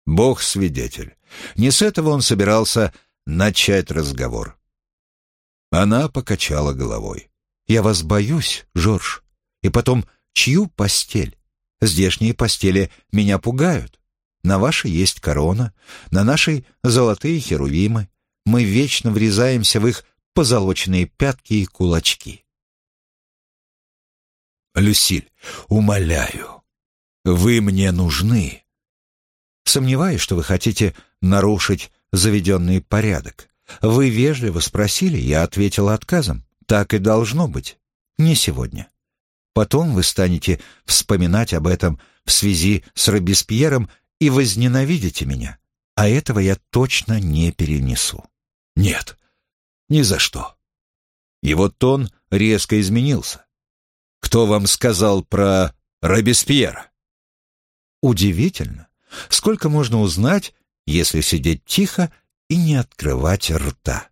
S1: Бог свидетель. Не с этого он собирался начать разговор. Она покачала головой. «Я вас боюсь, Жорж. И потом, чью постель? Здешние постели меня пугают. На вашей есть корона, на нашей золотые херувимы. Мы вечно врезаемся в их позолоченные пятки и кулачки». «Люсиль, умоляю, вы мне нужны». «Сомневаюсь, что вы хотите нарушить заведенный порядок. Вы вежливо спросили, я ответила отказом. Так и должно быть. Не сегодня. Потом вы станете вспоминать об этом в связи с Робеспьером и возненавидите меня. А этого я точно не перенесу. Нет, ни за что. Его тон резко изменился. Кто вам сказал про Робеспьера? Удивительно. Сколько можно узнать если сидеть тихо и не открывать рта.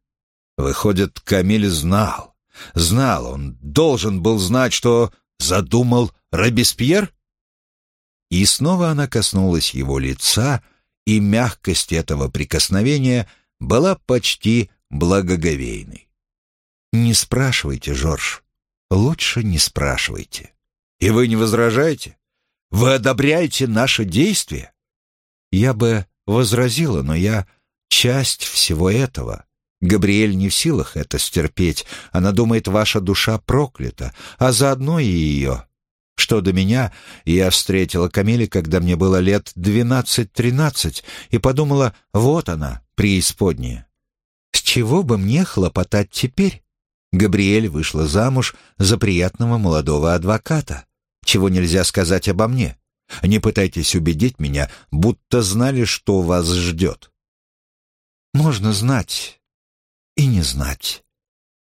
S1: Выходит, Камиль знал. Знал, он должен был знать, что задумал Робеспьер? И снова она коснулась его лица, и мягкость этого прикосновения была почти благоговейной. «Не спрашивайте, Жорж. Лучше не спрашивайте. И вы не возражаете? Вы одобряете наши действия?» Я бы возразила, но я часть всего этого. Габриэль не в силах это стерпеть. Она думает, ваша душа проклята, а заодно и ее. Что до меня, я встретила Камиле, когда мне было лет двенадцать-тринадцать, и подумала, вот она, преисподняя. С чего бы мне хлопотать теперь? Габриэль вышла замуж за приятного молодого адвоката. Чего нельзя сказать обо мне? Не пытайтесь убедить меня, будто знали, что вас ждет. Можно знать и не знать.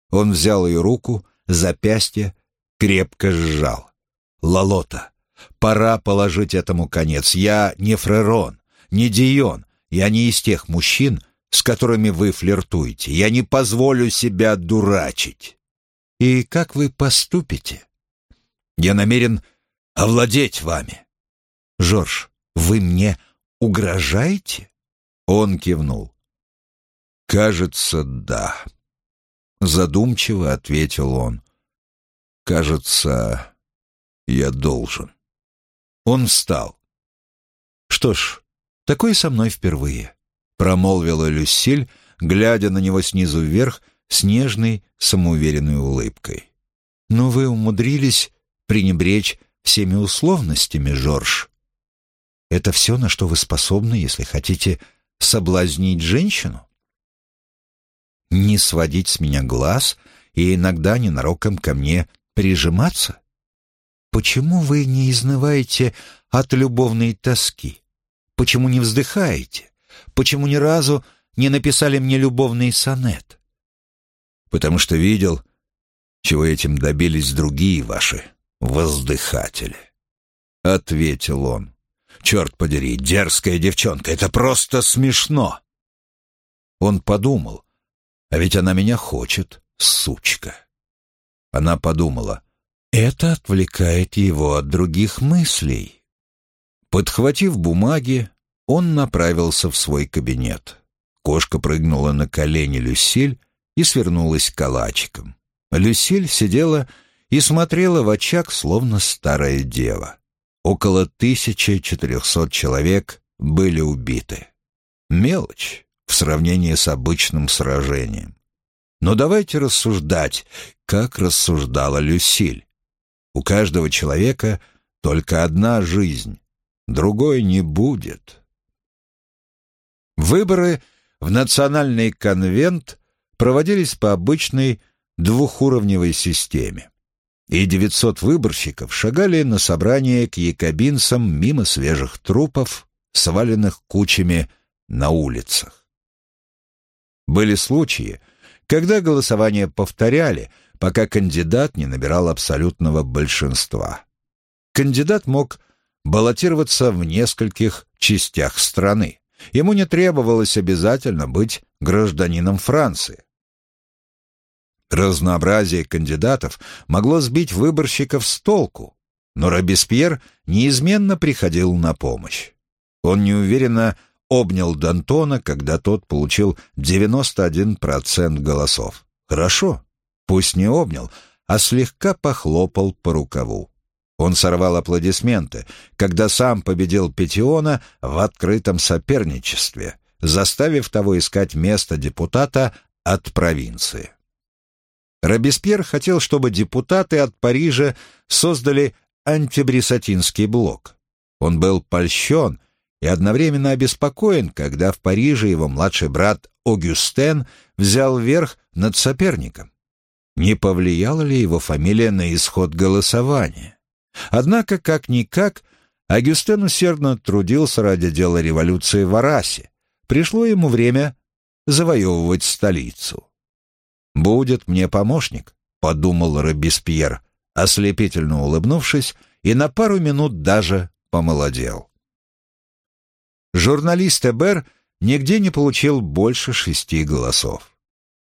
S1: Он взял ее руку, запястье, крепко сжал. Лалота. Пора положить этому конец. Я не Фрерон, не Дион. Я не из тех мужчин, с которыми вы флиртуете. Я не позволю себя дурачить. И как вы поступите? Я намерен овладеть вами. Жорж, вы мне угрожаете? Он кивнул. Кажется, да. Задумчиво ответил он. Кажется, я должен. Он встал. Что ж, такое со мной впервые, промолвила Люсиль, глядя на него снизу вверх с нежной, самоуверенной улыбкой. Но вы умудрились пренебречь всеми условностями, Жорж. Это все, на что вы способны, если хотите соблазнить женщину? Не сводить с меня глаз и иногда ненароком ко мне прижиматься? Почему вы не изнываете от любовной тоски? Почему не вздыхаете? Почему ни разу не написали мне любовный сонет? Потому что видел, чего этим добились другие ваши воздыхатели. Ответил он. Черт подери, дерзкая девчонка, это просто смешно. Он подумал, а ведь она меня хочет, сучка. Она подумала, это отвлекает его от других мыслей. Подхватив бумаги, он направился в свой кабинет. Кошка прыгнула на колени Люсиль и свернулась калачиком. Люсиль сидела и смотрела в очаг, словно старая дева. Около 1400 человек были убиты. Мелочь в сравнении с обычным сражением. Но давайте рассуждать, как рассуждала Люсиль. У каждого человека только одна жизнь, другой не будет. Выборы в Национальный конвент проводились по обычной двухуровневой системе и 900 выборщиков шагали на собрание к якобинцам мимо свежих трупов, сваленных кучами на улицах. Были случаи, когда голосование повторяли, пока кандидат не набирал абсолютного большинства. Кандидат мог баллотироваться в нескольких частях страны. Ему не требовалось обязательно быть гражданином Франции. Разнообразие кандидатов могло сбить выборщиков с толку, но Робеспьер неизменно приходил на помощь. Он неуверенно обнял Д'Антона, когда тот получил 91% голосов. Хорошо, пусть не обнял, а слегка похлопал по рукаву. Он сорвал аплодисменты, когда сам победил Петиона в открытом соперничестве, заставив того искать место депутата от провинции. Робеспьер хотел, чтобы депутаты от Парижа создали антибрисатинский блок. Он был польщен и одновременно обеспокоен, когда в Париже его младший брат Огюстен взял верх над соперником. Не повлияла ли его фамилия на исход голосования? Однако, как-никак, Агюстен усердно трудился ради дела революции в Арасе. Пришло ему время завоевывать столицу. «Будет мне помощник», — подумал Робеспьер, ослепительно улыбнувшись, и на пару минут даже помолодел. Журналист Эбер нигде не получил больше шести голосов.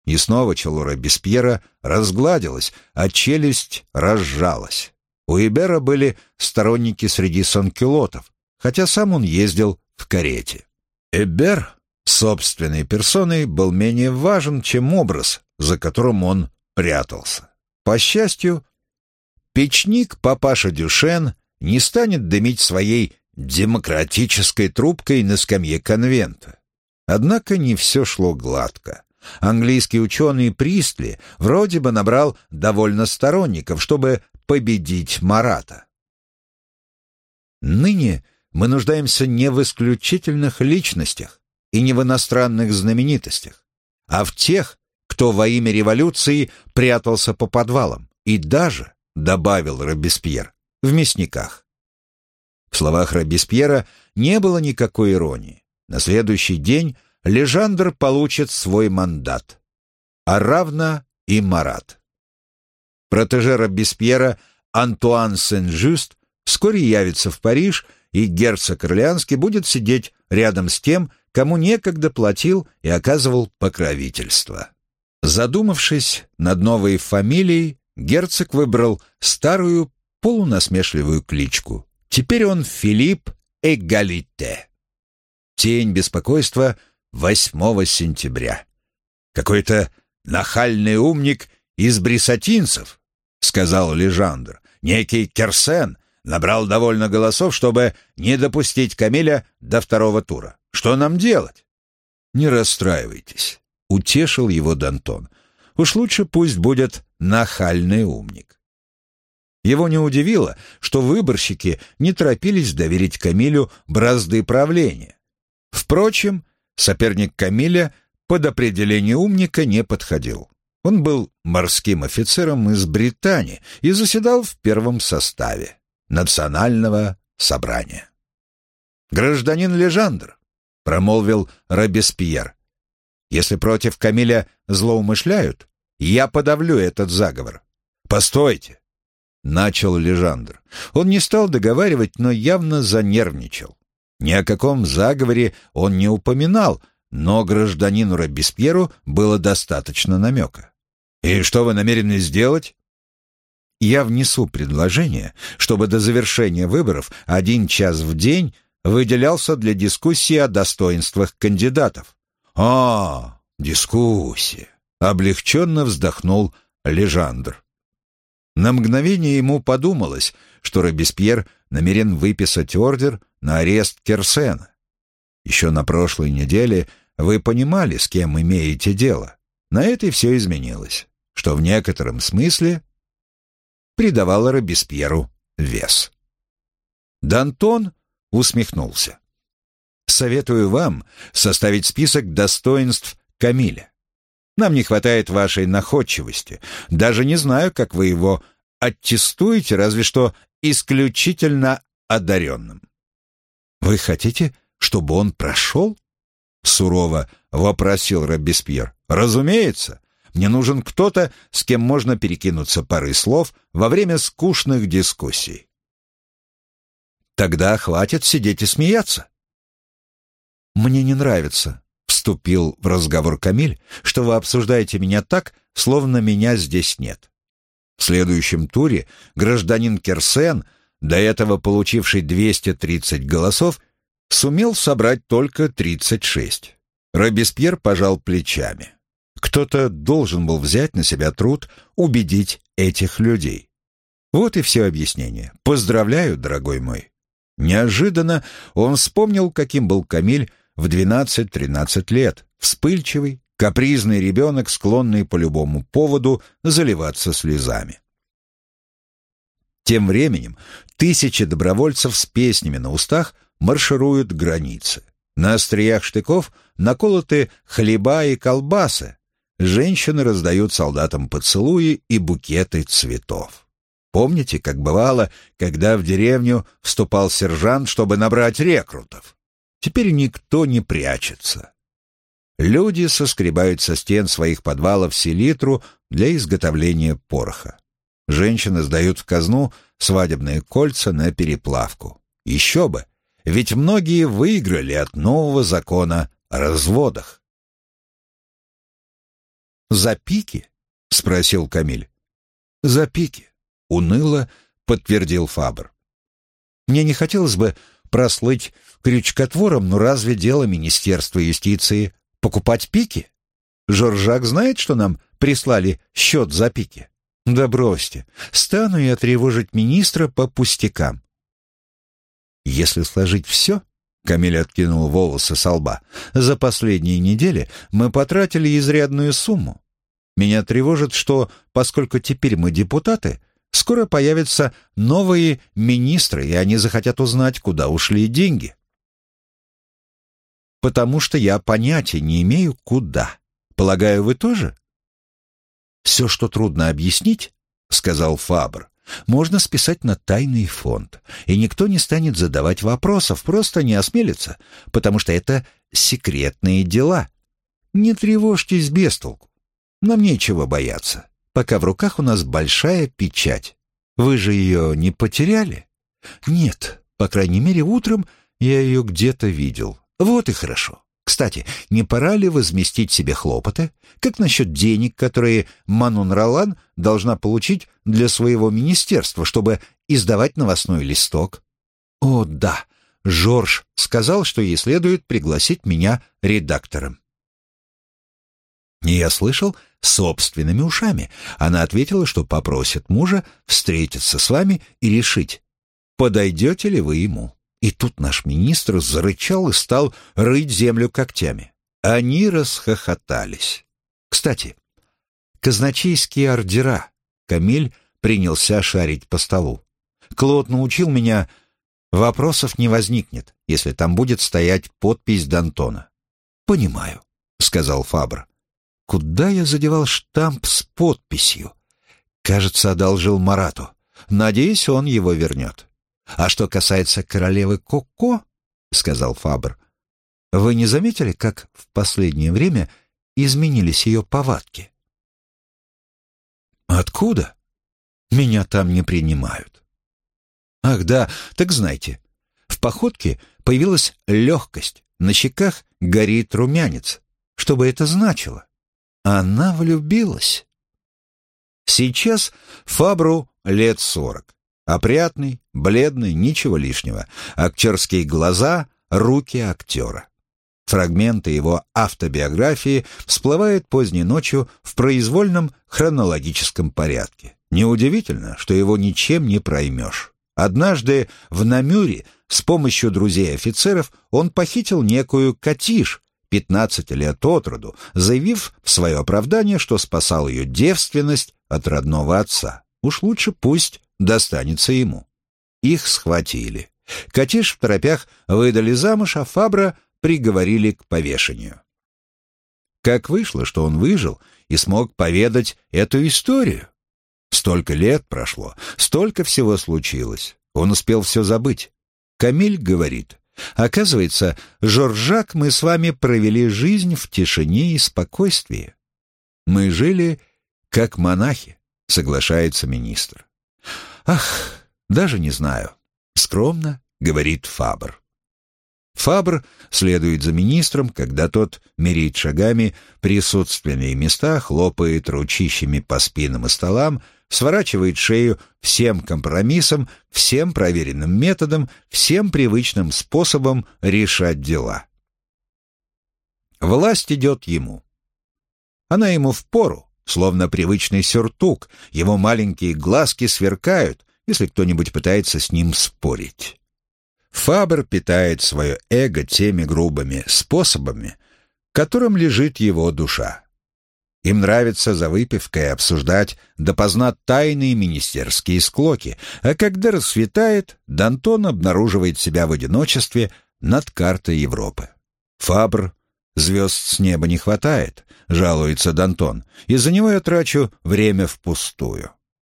S1: И снова чело Робеспьера разгладилось, а челюсть разжалась. У Эбера были сторонники среди санкюлотов, хотя сам он ездил в карете. Эбер собственной персоной был менее важен, чем образ, за которым он прятался. По счастью, печник папаша Дюшен не станет дымить своей демократической трубкой на скамье конвента. Однако не все шло гладко. Английский ученый Пристли вроде бы набрал довольно сторонников, чтобы победить Марата. Ныне мы нуждаемся не в исключительных личностях и не в иностранных знаменитостях, а в тех, кто во имя революции прятался по подвалам, и даже, добавил Робеспьер, в мясниках. В словах Робеспьера не было никакой иронии. На следующий день Лежандр получит свой мандат, а равно и Марат. Протеже Робеспьера Антуан Сен-Жюст вскоре явится в Париж, и герцог Орлеанский будет сидеть рядом с тем, кому некогда платил и оказывал покровительство. Задумавшись над новой фамилией, герцог выбрал старую полунасмешливую кличку. Теперь он Филипп Эгалите. Тень беспокойства 8 сентября. Какой-то нахальный умник из брисатинцев, сказал Лежандр. Некий Керсен набрал довольно голосов, чтобы не допустить Камиля до второго тура. Что нам делать? Не расстраивайтесь, утешил его Дантон. Уж лучше пусть будет нахальный умник. Его не удивило, что выборщики не торопились доверить Камилю бразды правления. Впрочем, соперник Камиля под определение умника не подходил. Он был морским офицером из Британии и заседал в первом составе национального собрания. «Гражданин Лежандр», — промолвил Робеспьер, — «если против Камиля злоумышляют, я подавлю этот заговор. Постойте, начал Лежандр. Он не стал договаривать, но явно занервничал. Ни о каком заговоре он не упоминал, но гражданину Робеспьеру было достаточно намека. «И что вы намерены сделать?» «Я внесу предложение, чтобы до завершения выборов один час в день выделялся для дискуссии о достоинствах кандидатов». «А, дискуссия!» — облегченно вздохнул Лежандр. На мгновение ему подумалось, что Робеспьер намерен выписать ордер на арест Керсена. Еще на прошлой неделе вы понимали, с кем имеете дело. На это все изменилось, что в некотором смысле придавало Робеспьеру вес. Дантон усмехнулся. «Советую вам составить список достоинств Камиля. Нам не хватает вашей находчивости. Даже не знаю, как вы его аттестуете, разве что исключительно одаренным. «Вы хотите, чтобы он прошел?» — сурово вопросил Робеспьер. «Разумеется. Мне нужен кто-то, с кем можно перекинуться парой слов во время скучных дискуссий». «Тогда хватит сидеть и смеяться». «Мне не нравится», вступил в разговор Камиль, что вы обсуждаете меня так, словно меня здесь нет. В следующем туре гражданин Керсен, до этого получивший 230 голосов, сумел собрать только 36. Робеспьер пожал плечами. Кто-то должен был взять на себя труд убедить этих людей. Вот и все объяснение. Поздравляю, дорогой мой. Неожиданно он вспомнил, каким был Камиль в 12-13 лет, вспыльчивый, капризный ребенок, склонный по любому поводу заливаться слезами. Тем временем тысячи добровольцев с песнями на устах маршируют границы. На остриях штыков наколоты хлеба и колбасы. Женщины раздают солдатам поцелуи и букеты цветов. Помните, как бывало, когда в деревню вступал сержант, чтобы набрать рекрутов? Теперь никто не прячется. Люди соскребают со стен своих подвалов селитру для изготовления пороха. Женщины сдают в казну свадебные кольца на переплавку. Еще бы, ведь многие выиграли от нового закона разводах. «За пики?» — спросил Камиль. «За пики», — уныло подтвердил Фабр. «Мне не хотелось бы прослыть крючкотвором, но разве дело Министерства юстиции покупать пики? Жоржак знает, что нам прислали счет за пики? Да бросьте, стану я тревожить министра по пустякам. Если сложить все, Камиль откинул волосы со лба, за последние недели мы потратили изрядную сумму. Меня тревожит, что, поскольку теперь мы депутаты, скоро появятся новые министры, и они захотят узнать, куда ушли деньги потому что я понятия не имею, куда. Полагаю, вы тоже? Все, что трудно объяснить, — сказал Фабр, — можно списать на тайный фонд, и никто не станет задавать вопросов, просто не осмелится, потому что это секретные дела. Не тревожьтесь без толку. Нам нечего бояться, пока в руках у нас большая печать.
S2: Вы же ее не потеряли? Нет, по крайней мере, утром я ее где-то видел. Вот и хорошо. Кстати, не пора ли возместить себе хлопоты? Как насчет денег, которые Манун Ролан должна получить для своего министерства, чтобы издавать новостной листок? О, да, Жорж сказал, что ей следует пригласить меня редактором. Я слышал собственными ушами. Она ответила, что попросит мужа встретиться с вами и решить, подойдете ли вы ему. И тут наш министр зарычал и стал рыть землю когтями. Они расхохотались. Кстати, казначейские ордера. Камиль принялся шарить по столу. Клод научил меня, вопросов не возникнет, если там будет стоять подпись Д'Антона. «Понимаю», — сказал Фабр. Куда я задевал штамп с подписью? Кажется, одолжил Марату. Надеюсь, он его вернет. А что касается королевы Коко, — сказал Фабр, — вы не заметили, как в последнее время изменились ее повадки? Откуда? Меня там не принимают. Ах да, так знайте, в походке появилась легкость, на щеках горит румянец. Что бы это значило? Она влюбилась. Сейчас Фабру лет сорок. Опрятный, бледный, ничего лишнего. Актерские глаза, руки актера. Фрагменты его автобиографии всплывают поздней ночью в произвольном хронологическом порядке. Неудивительно, что его ничем не проймешь. Однажды в Намюре с помощью друзей-офицеров он похитил некую Катиш, 15 лет от роду, заявив в свое оправдание, что спасал ее девственность от родного отца. Уж лучше пусть достанется ему. Их схватили. Катиш в торопях выдали замуж, а Фабра приговорили к повешению. Как вышло, что он выжил и смог поведать эту историю? Столько лет прошло, столько всего случилось. Он успел все забыть. Камиль говорит, Оказывается, Жоржак, мы с вами провели жизнь в тишине и спокойствии. Мы жили как монахи, соглашается министр. Ах, даже не знаю. Скромно, говорит Фабр. Фабр следует за министром, когда тот меряет шагами присутственные места, хлопает ручищами по спинам и столам, сворачивает шею всем компромиссам, всем проверенным методом, всем привычным способом решать дела. Власть идет ему. Она ему в пору, словно привычный сюртук, его маленькие глазки сверкают, если кто-нибудь пытается с ним спорить. Фабер питает свое эго теми грубыми способами, которым лежит его душа. Им нравится за выпивкой обсуждать допоздна тайные министерские склоки, а когда рассветает, Дантон обнаруживает себя в одиночестве над картой Европы. Фабр «Звезд с неба не хватает», — жалуется Дантон, «из-за него я трачу время впустую».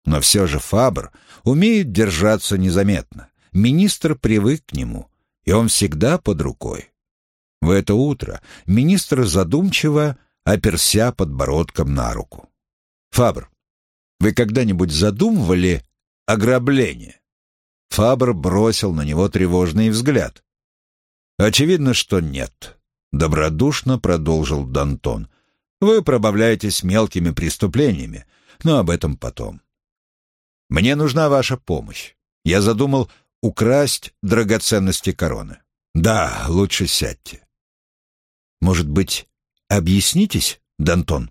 S2: Но все же Фабр умеет держаться незаметно. Министр привык к нему, и он всегда под рукой. В это утро министр задумчиво оперся подбородком на руку. «Фабр, вы когда-нибудь задумывали ограбление?» Фабр бросил на него тревожный взгляд. «Очевидно, что нет», — добродушно продолжил Дантон. «Вы пробавляетесь мелкими преступлениями, но об этом потом. Мне нужна ваша помощь. Я задумал украсть драгоценности короны. Да, лучше сядьте. Может быть, Объяснитесь, Дантон.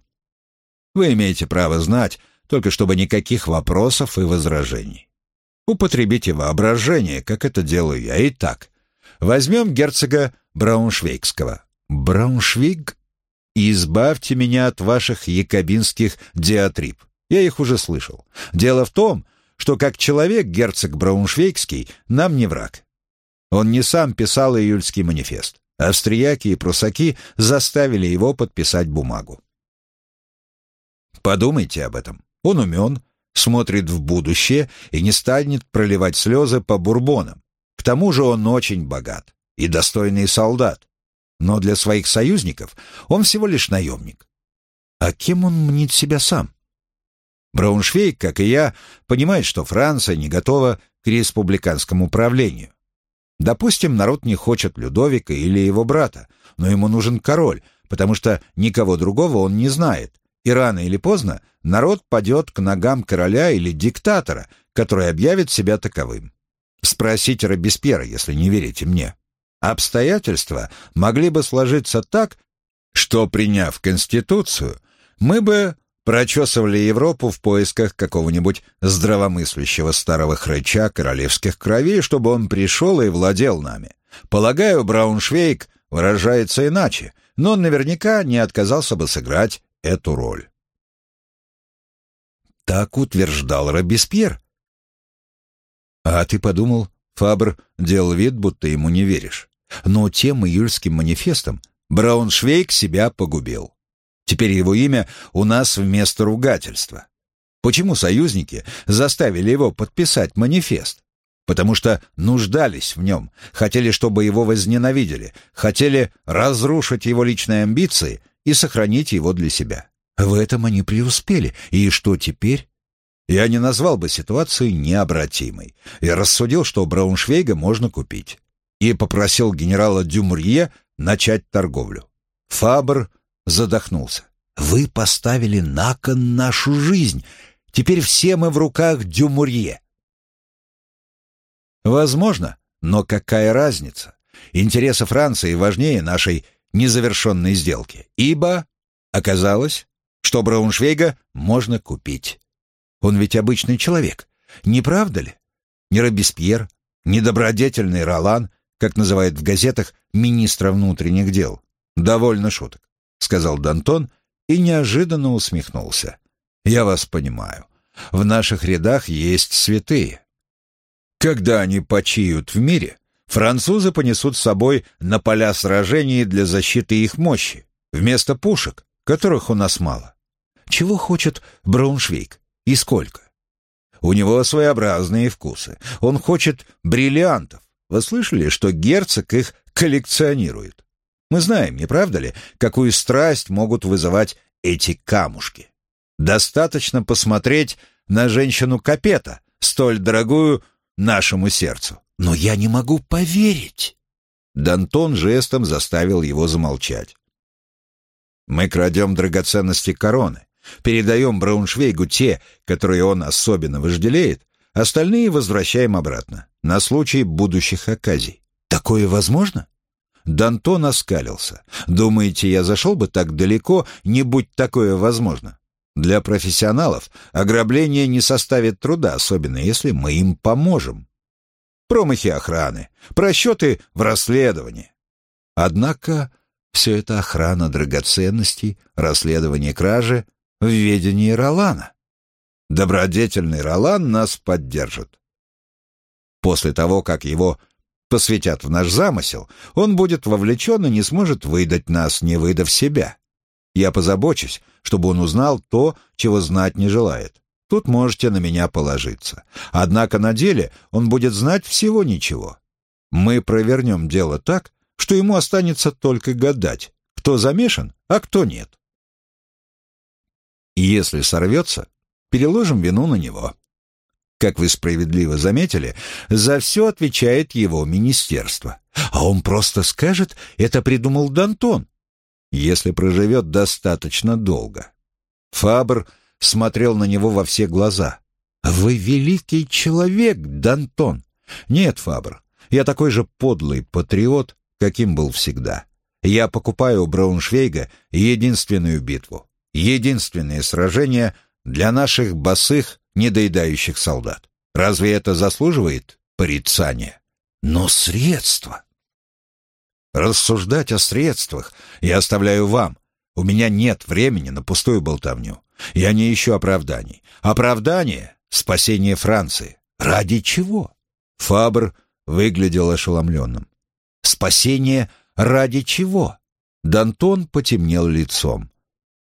S2: Вы имеете право знать, только чтобы никаких вопросов и возражений. Употребите воображение, как это делаю я. Итак, возьмем герцога Брауншвейгского. Брауншвейг? Избавьте меня от ваших якобинских диатриб. Я их уже слышал. Дело в том, что как человек герцог Брауншвейгский нам не враг. Он не сам писал июльский манифест. Австрияки и прусаки заставили его подписать бумагу. Подумайте об этом. Он умен, смотрит в будущее и не станет проливать слезы по бурбонам. К тому же он очень богат и достойный солдат. Но для своих союзников он всего лишь наемник. А кем он мнит себя сам?
S1: Брауншвейг, как и я, понимает, что Франция не готова к республиканскому правлению. Допустим, народ не хочет Людовика или его брата, но ему нужен король, потому что никого другого он не знает. И рано или поздно народ падет к ногам короля или диктатора, который объявит себя таковым. Спросите Робеспьера, если не верите мне. Обстоятельства могли бы сложиться так, что, приняв Конституцию, мы бы прочесывали Европу в поисках какого-нибудь здравомыслящего старого хрыча королевских кровей, чтобы он пришел и владел нами. Полагаю, Брауншвейг выражается иначе, но он наверняка не отказался бы сыграть эту роль. Так утверждал Робеспьер. А ты подумал, Фабр делал вид, будто ему не веришь. Но тем июльским манифестом Брауншвейг себя погубил. Теперь его имя у нас вместо ругательства. Почему союзники заставили его подписать манифест? Потому что нуждались в нем, хотели, чтобы его возненавидели, хотели разрушить его личные амбиции и сохранить его для себя. В этом они преуспели. И что теперь? Я не назвал бы ситуацию необратимой. Я рассудил, что Брауншвейга можно купить. И попросил генерала Дюмурье начать торговлю. Фабр задохнулся. «Вы поставили на кон нашу жизнь. Теперь все мы в руках Дюмурье». Возможно, но какая разница? Интересы Франции важнее нашей незавершенной сделки, ибо оказалось, что Брауншвейга можно купить. Он ведь обычный человек, не правда ли? Не Робеспьер, не добродетельный Ролан, как называют в газетах министра внутренних дел. Довольно шуток. — сказал Дантон и неожиданно усмехнулся. «Я вас понимаю. В наших рядах есть святые. Когда они почиют в мире, французы понесут с собой на поля сражений для защиты их мощи, вместо пушек, которых у нас мало. Чего хочет Брауншвейг и сколько? У него своеобразные вкусы. Он хочет бриллиантов. Вы слышали, что герцог их коллекционирует? Мы знаем, не правда ли, какую страсть могут вызывать эти камушки. Достаточно посмотреть на женщину Капета, столь дорогую нашему сердцу. Но я не могу поверить. Дантон жестом заставил его замолчать. Мы крадем драгоценности короны, передаем Брауншвейгу те, которые он особенно вожделеет, остальные возвращаем обратно, на случай будущих оказий. Такое возможно? Дантон оскалился. «Думаете, я зашел бы так далеко, не будь такое возможно? Для профессионалов ограбление не составит труда, особенно если мы им поможем. Промахи охраны, просчеты в расследовании. Однако все это охрана драгоценностей, расследование кражи в ведении Ролана. Добродетельный Ролан нас поддержит. После того, как его посвятят в наш замысел, он будет вовлечен и не сможет выдать нас, не выдав себя. Я позабочусь, чтобы он узнал то, чего знать не желает. Тут можете на меня положиться. Однако на деле он будет знать всего ничего. Мы провернем дело так, что ему останется только гадать, кто замешан, а кто нет. Если сорвется, переложим вину на него. Как вы справедливо заметили, за все отвечает его министерство. А он просто скажет, это придумал Дантон, если проживет достаточно долго. Фабр смотрел на него во все глаза. «Вы великий человек, Дантон!» «Нет, Фабр, я такой же подлый патриот, каким был всегда. Я покупаю у Брауншвейга единственную битву, единственное сражение для наших босых недоедающих солдат. Разве это заслуживает порицания? Но средства... Рассуждать о средствах я оставляю вам. У меня нет времени на пустую болтовню. Я не ищу оправданий. Оправдание — спасение Франции. Ради чего? Фабр выглядел ошеломленным. Спасение ради чего? Дантон потемнел лицом.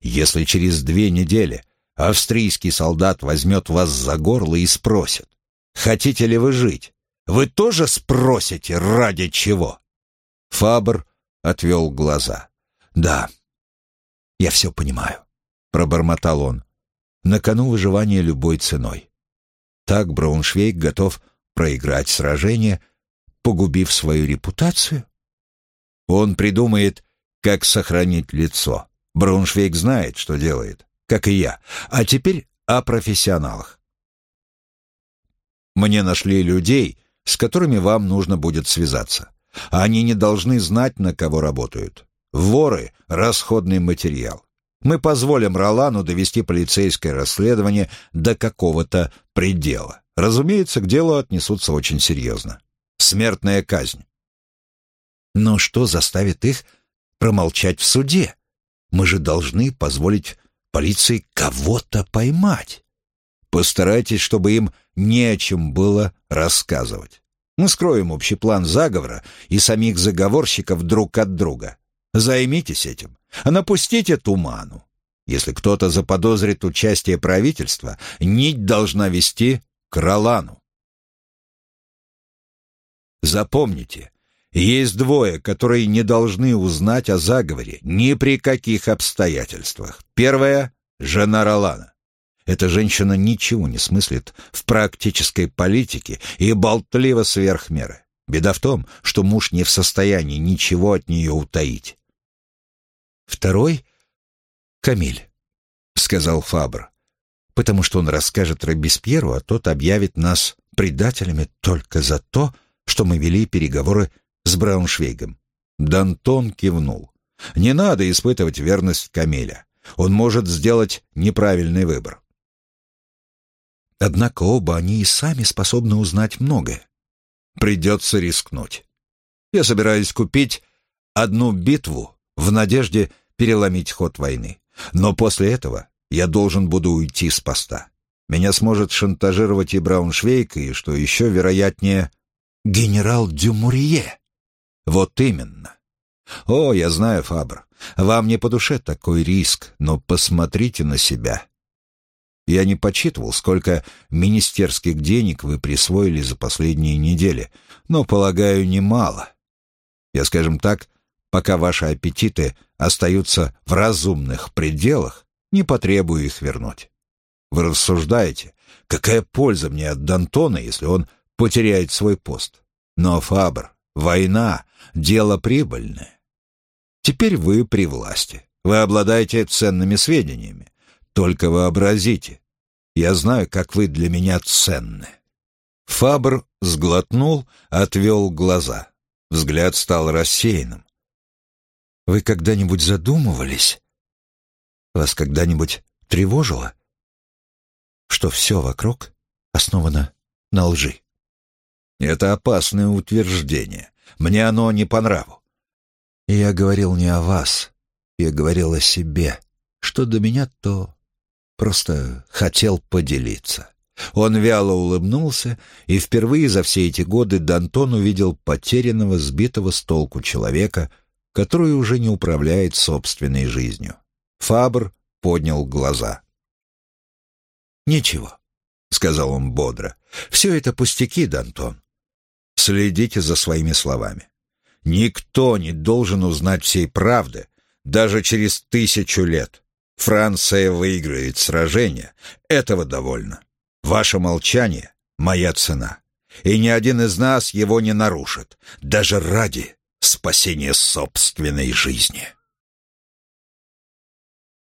S1: Если через две недели австрийский солдат возьмет вас за горло и спросит, хотите ли вы жить? Вы тоже спросите, ради чего? Фабр отвел глаза. Да, я все понимаю, пробормотал он.
S2: на кону выживания любой ценой. Так Брауншвейг готов проиграть сражение, погубив свою репутацию? Он придумает, как сохранить лицо. Брауншвейг знает, что делает, как и я. А теперь о профессионалах. Мне нашли людей, с которыми вам нужно будет связаться. Они не должны знать, на кого работают. Воры — расходный материал. Мы позволим Ролану довести полицейское расследование до какого-то предела. Разумеется, к делу отнесутся очень серьезно. Смертная казнь. Но что заставит их промолчать в суде? Мы же должны позволить полиции кого-то поймать. Постарайтесь, чтобы им не о чем было рассказывать. Мы скроем общий план заговора и самих заговорщиков друг от друга. Займитесь этим, напустите туману. Если кто-то заподозрит участие правительства, нить должна вести к Ролану. Запомните, есть двое, которые не должны узнать о заговоре ни при каких обстоятельствах. Первая — жена Ролана. Эта женщина ничего не смыслит в практической политике и болтлива сверх меры. Беда в том, что муж не в состоянии ничего от нее утаить. Второй — Камиль, — сказал Фабр, потому что он расскажет Робеспьеру, а тот объявит нас предателями только за то, что мы вели переговоры с Брауншвейгом. Дантон кивнул. Не надо испытывать верность Камиля. Он может сделать неправильный выбор. Однако оба они и сами способны узнать многое. Придется рискнуть. Я собираюсь купить одну битву в надежде переломить ход войны. Но после этого я должен буду уйти с поста. Меня сможет шантажировать и Брауншвейк, и, что еще вероятнее, генерал Дюмурье. Вот именно. О, я знаю, Фабр, вам не по душе такой риск, но посмотрите на себя. Я не подсчитывал, сколько министерских денег вы присвоили за последние недели, но, полагаю, немало. Я, скажем так, пока ваши аппетиты остаются в разумных пределах, не потребую их вернуть. Вы рассуждаете, какая польза мне от Д'Антона, если он потеряет свой пост. Но, Фабр, война — дело прибыльное. Теперь вы при власти. Вы обладаете ценными сведениями. Только вообразите. Я знаю, как вы для меня ценны». Фабр сглотнул, отвел глаза. Взгляд стал рассеянным. «Вы когда-нибудь задумывались? Вас когда-нибудь тревожило, что все вокруг основано на лжи?» «Это опасное утверждение. Мне оно не по нраву». «Я говорил не о вас. Я говорил о себе. Что до меня, то Просто хотел поделиться. Он вяло улыбнулся, и впервые за все эти годы Дантон увидел потерянного, сбитого с толку человека, который уже не управляет собственной жизнью. Фабр поднял глаза. «Ничего», — сказал он бодро, — «все это пустяки, Дантон. Следите за своими словами. Никто не должен узнать всей правды, даже через тысячу лет. Франция выиграет сражение. Этого довольно. Ваше молчание — моя цена. И ни один из нас его не нарушит, даже ради спасения собственной жизни.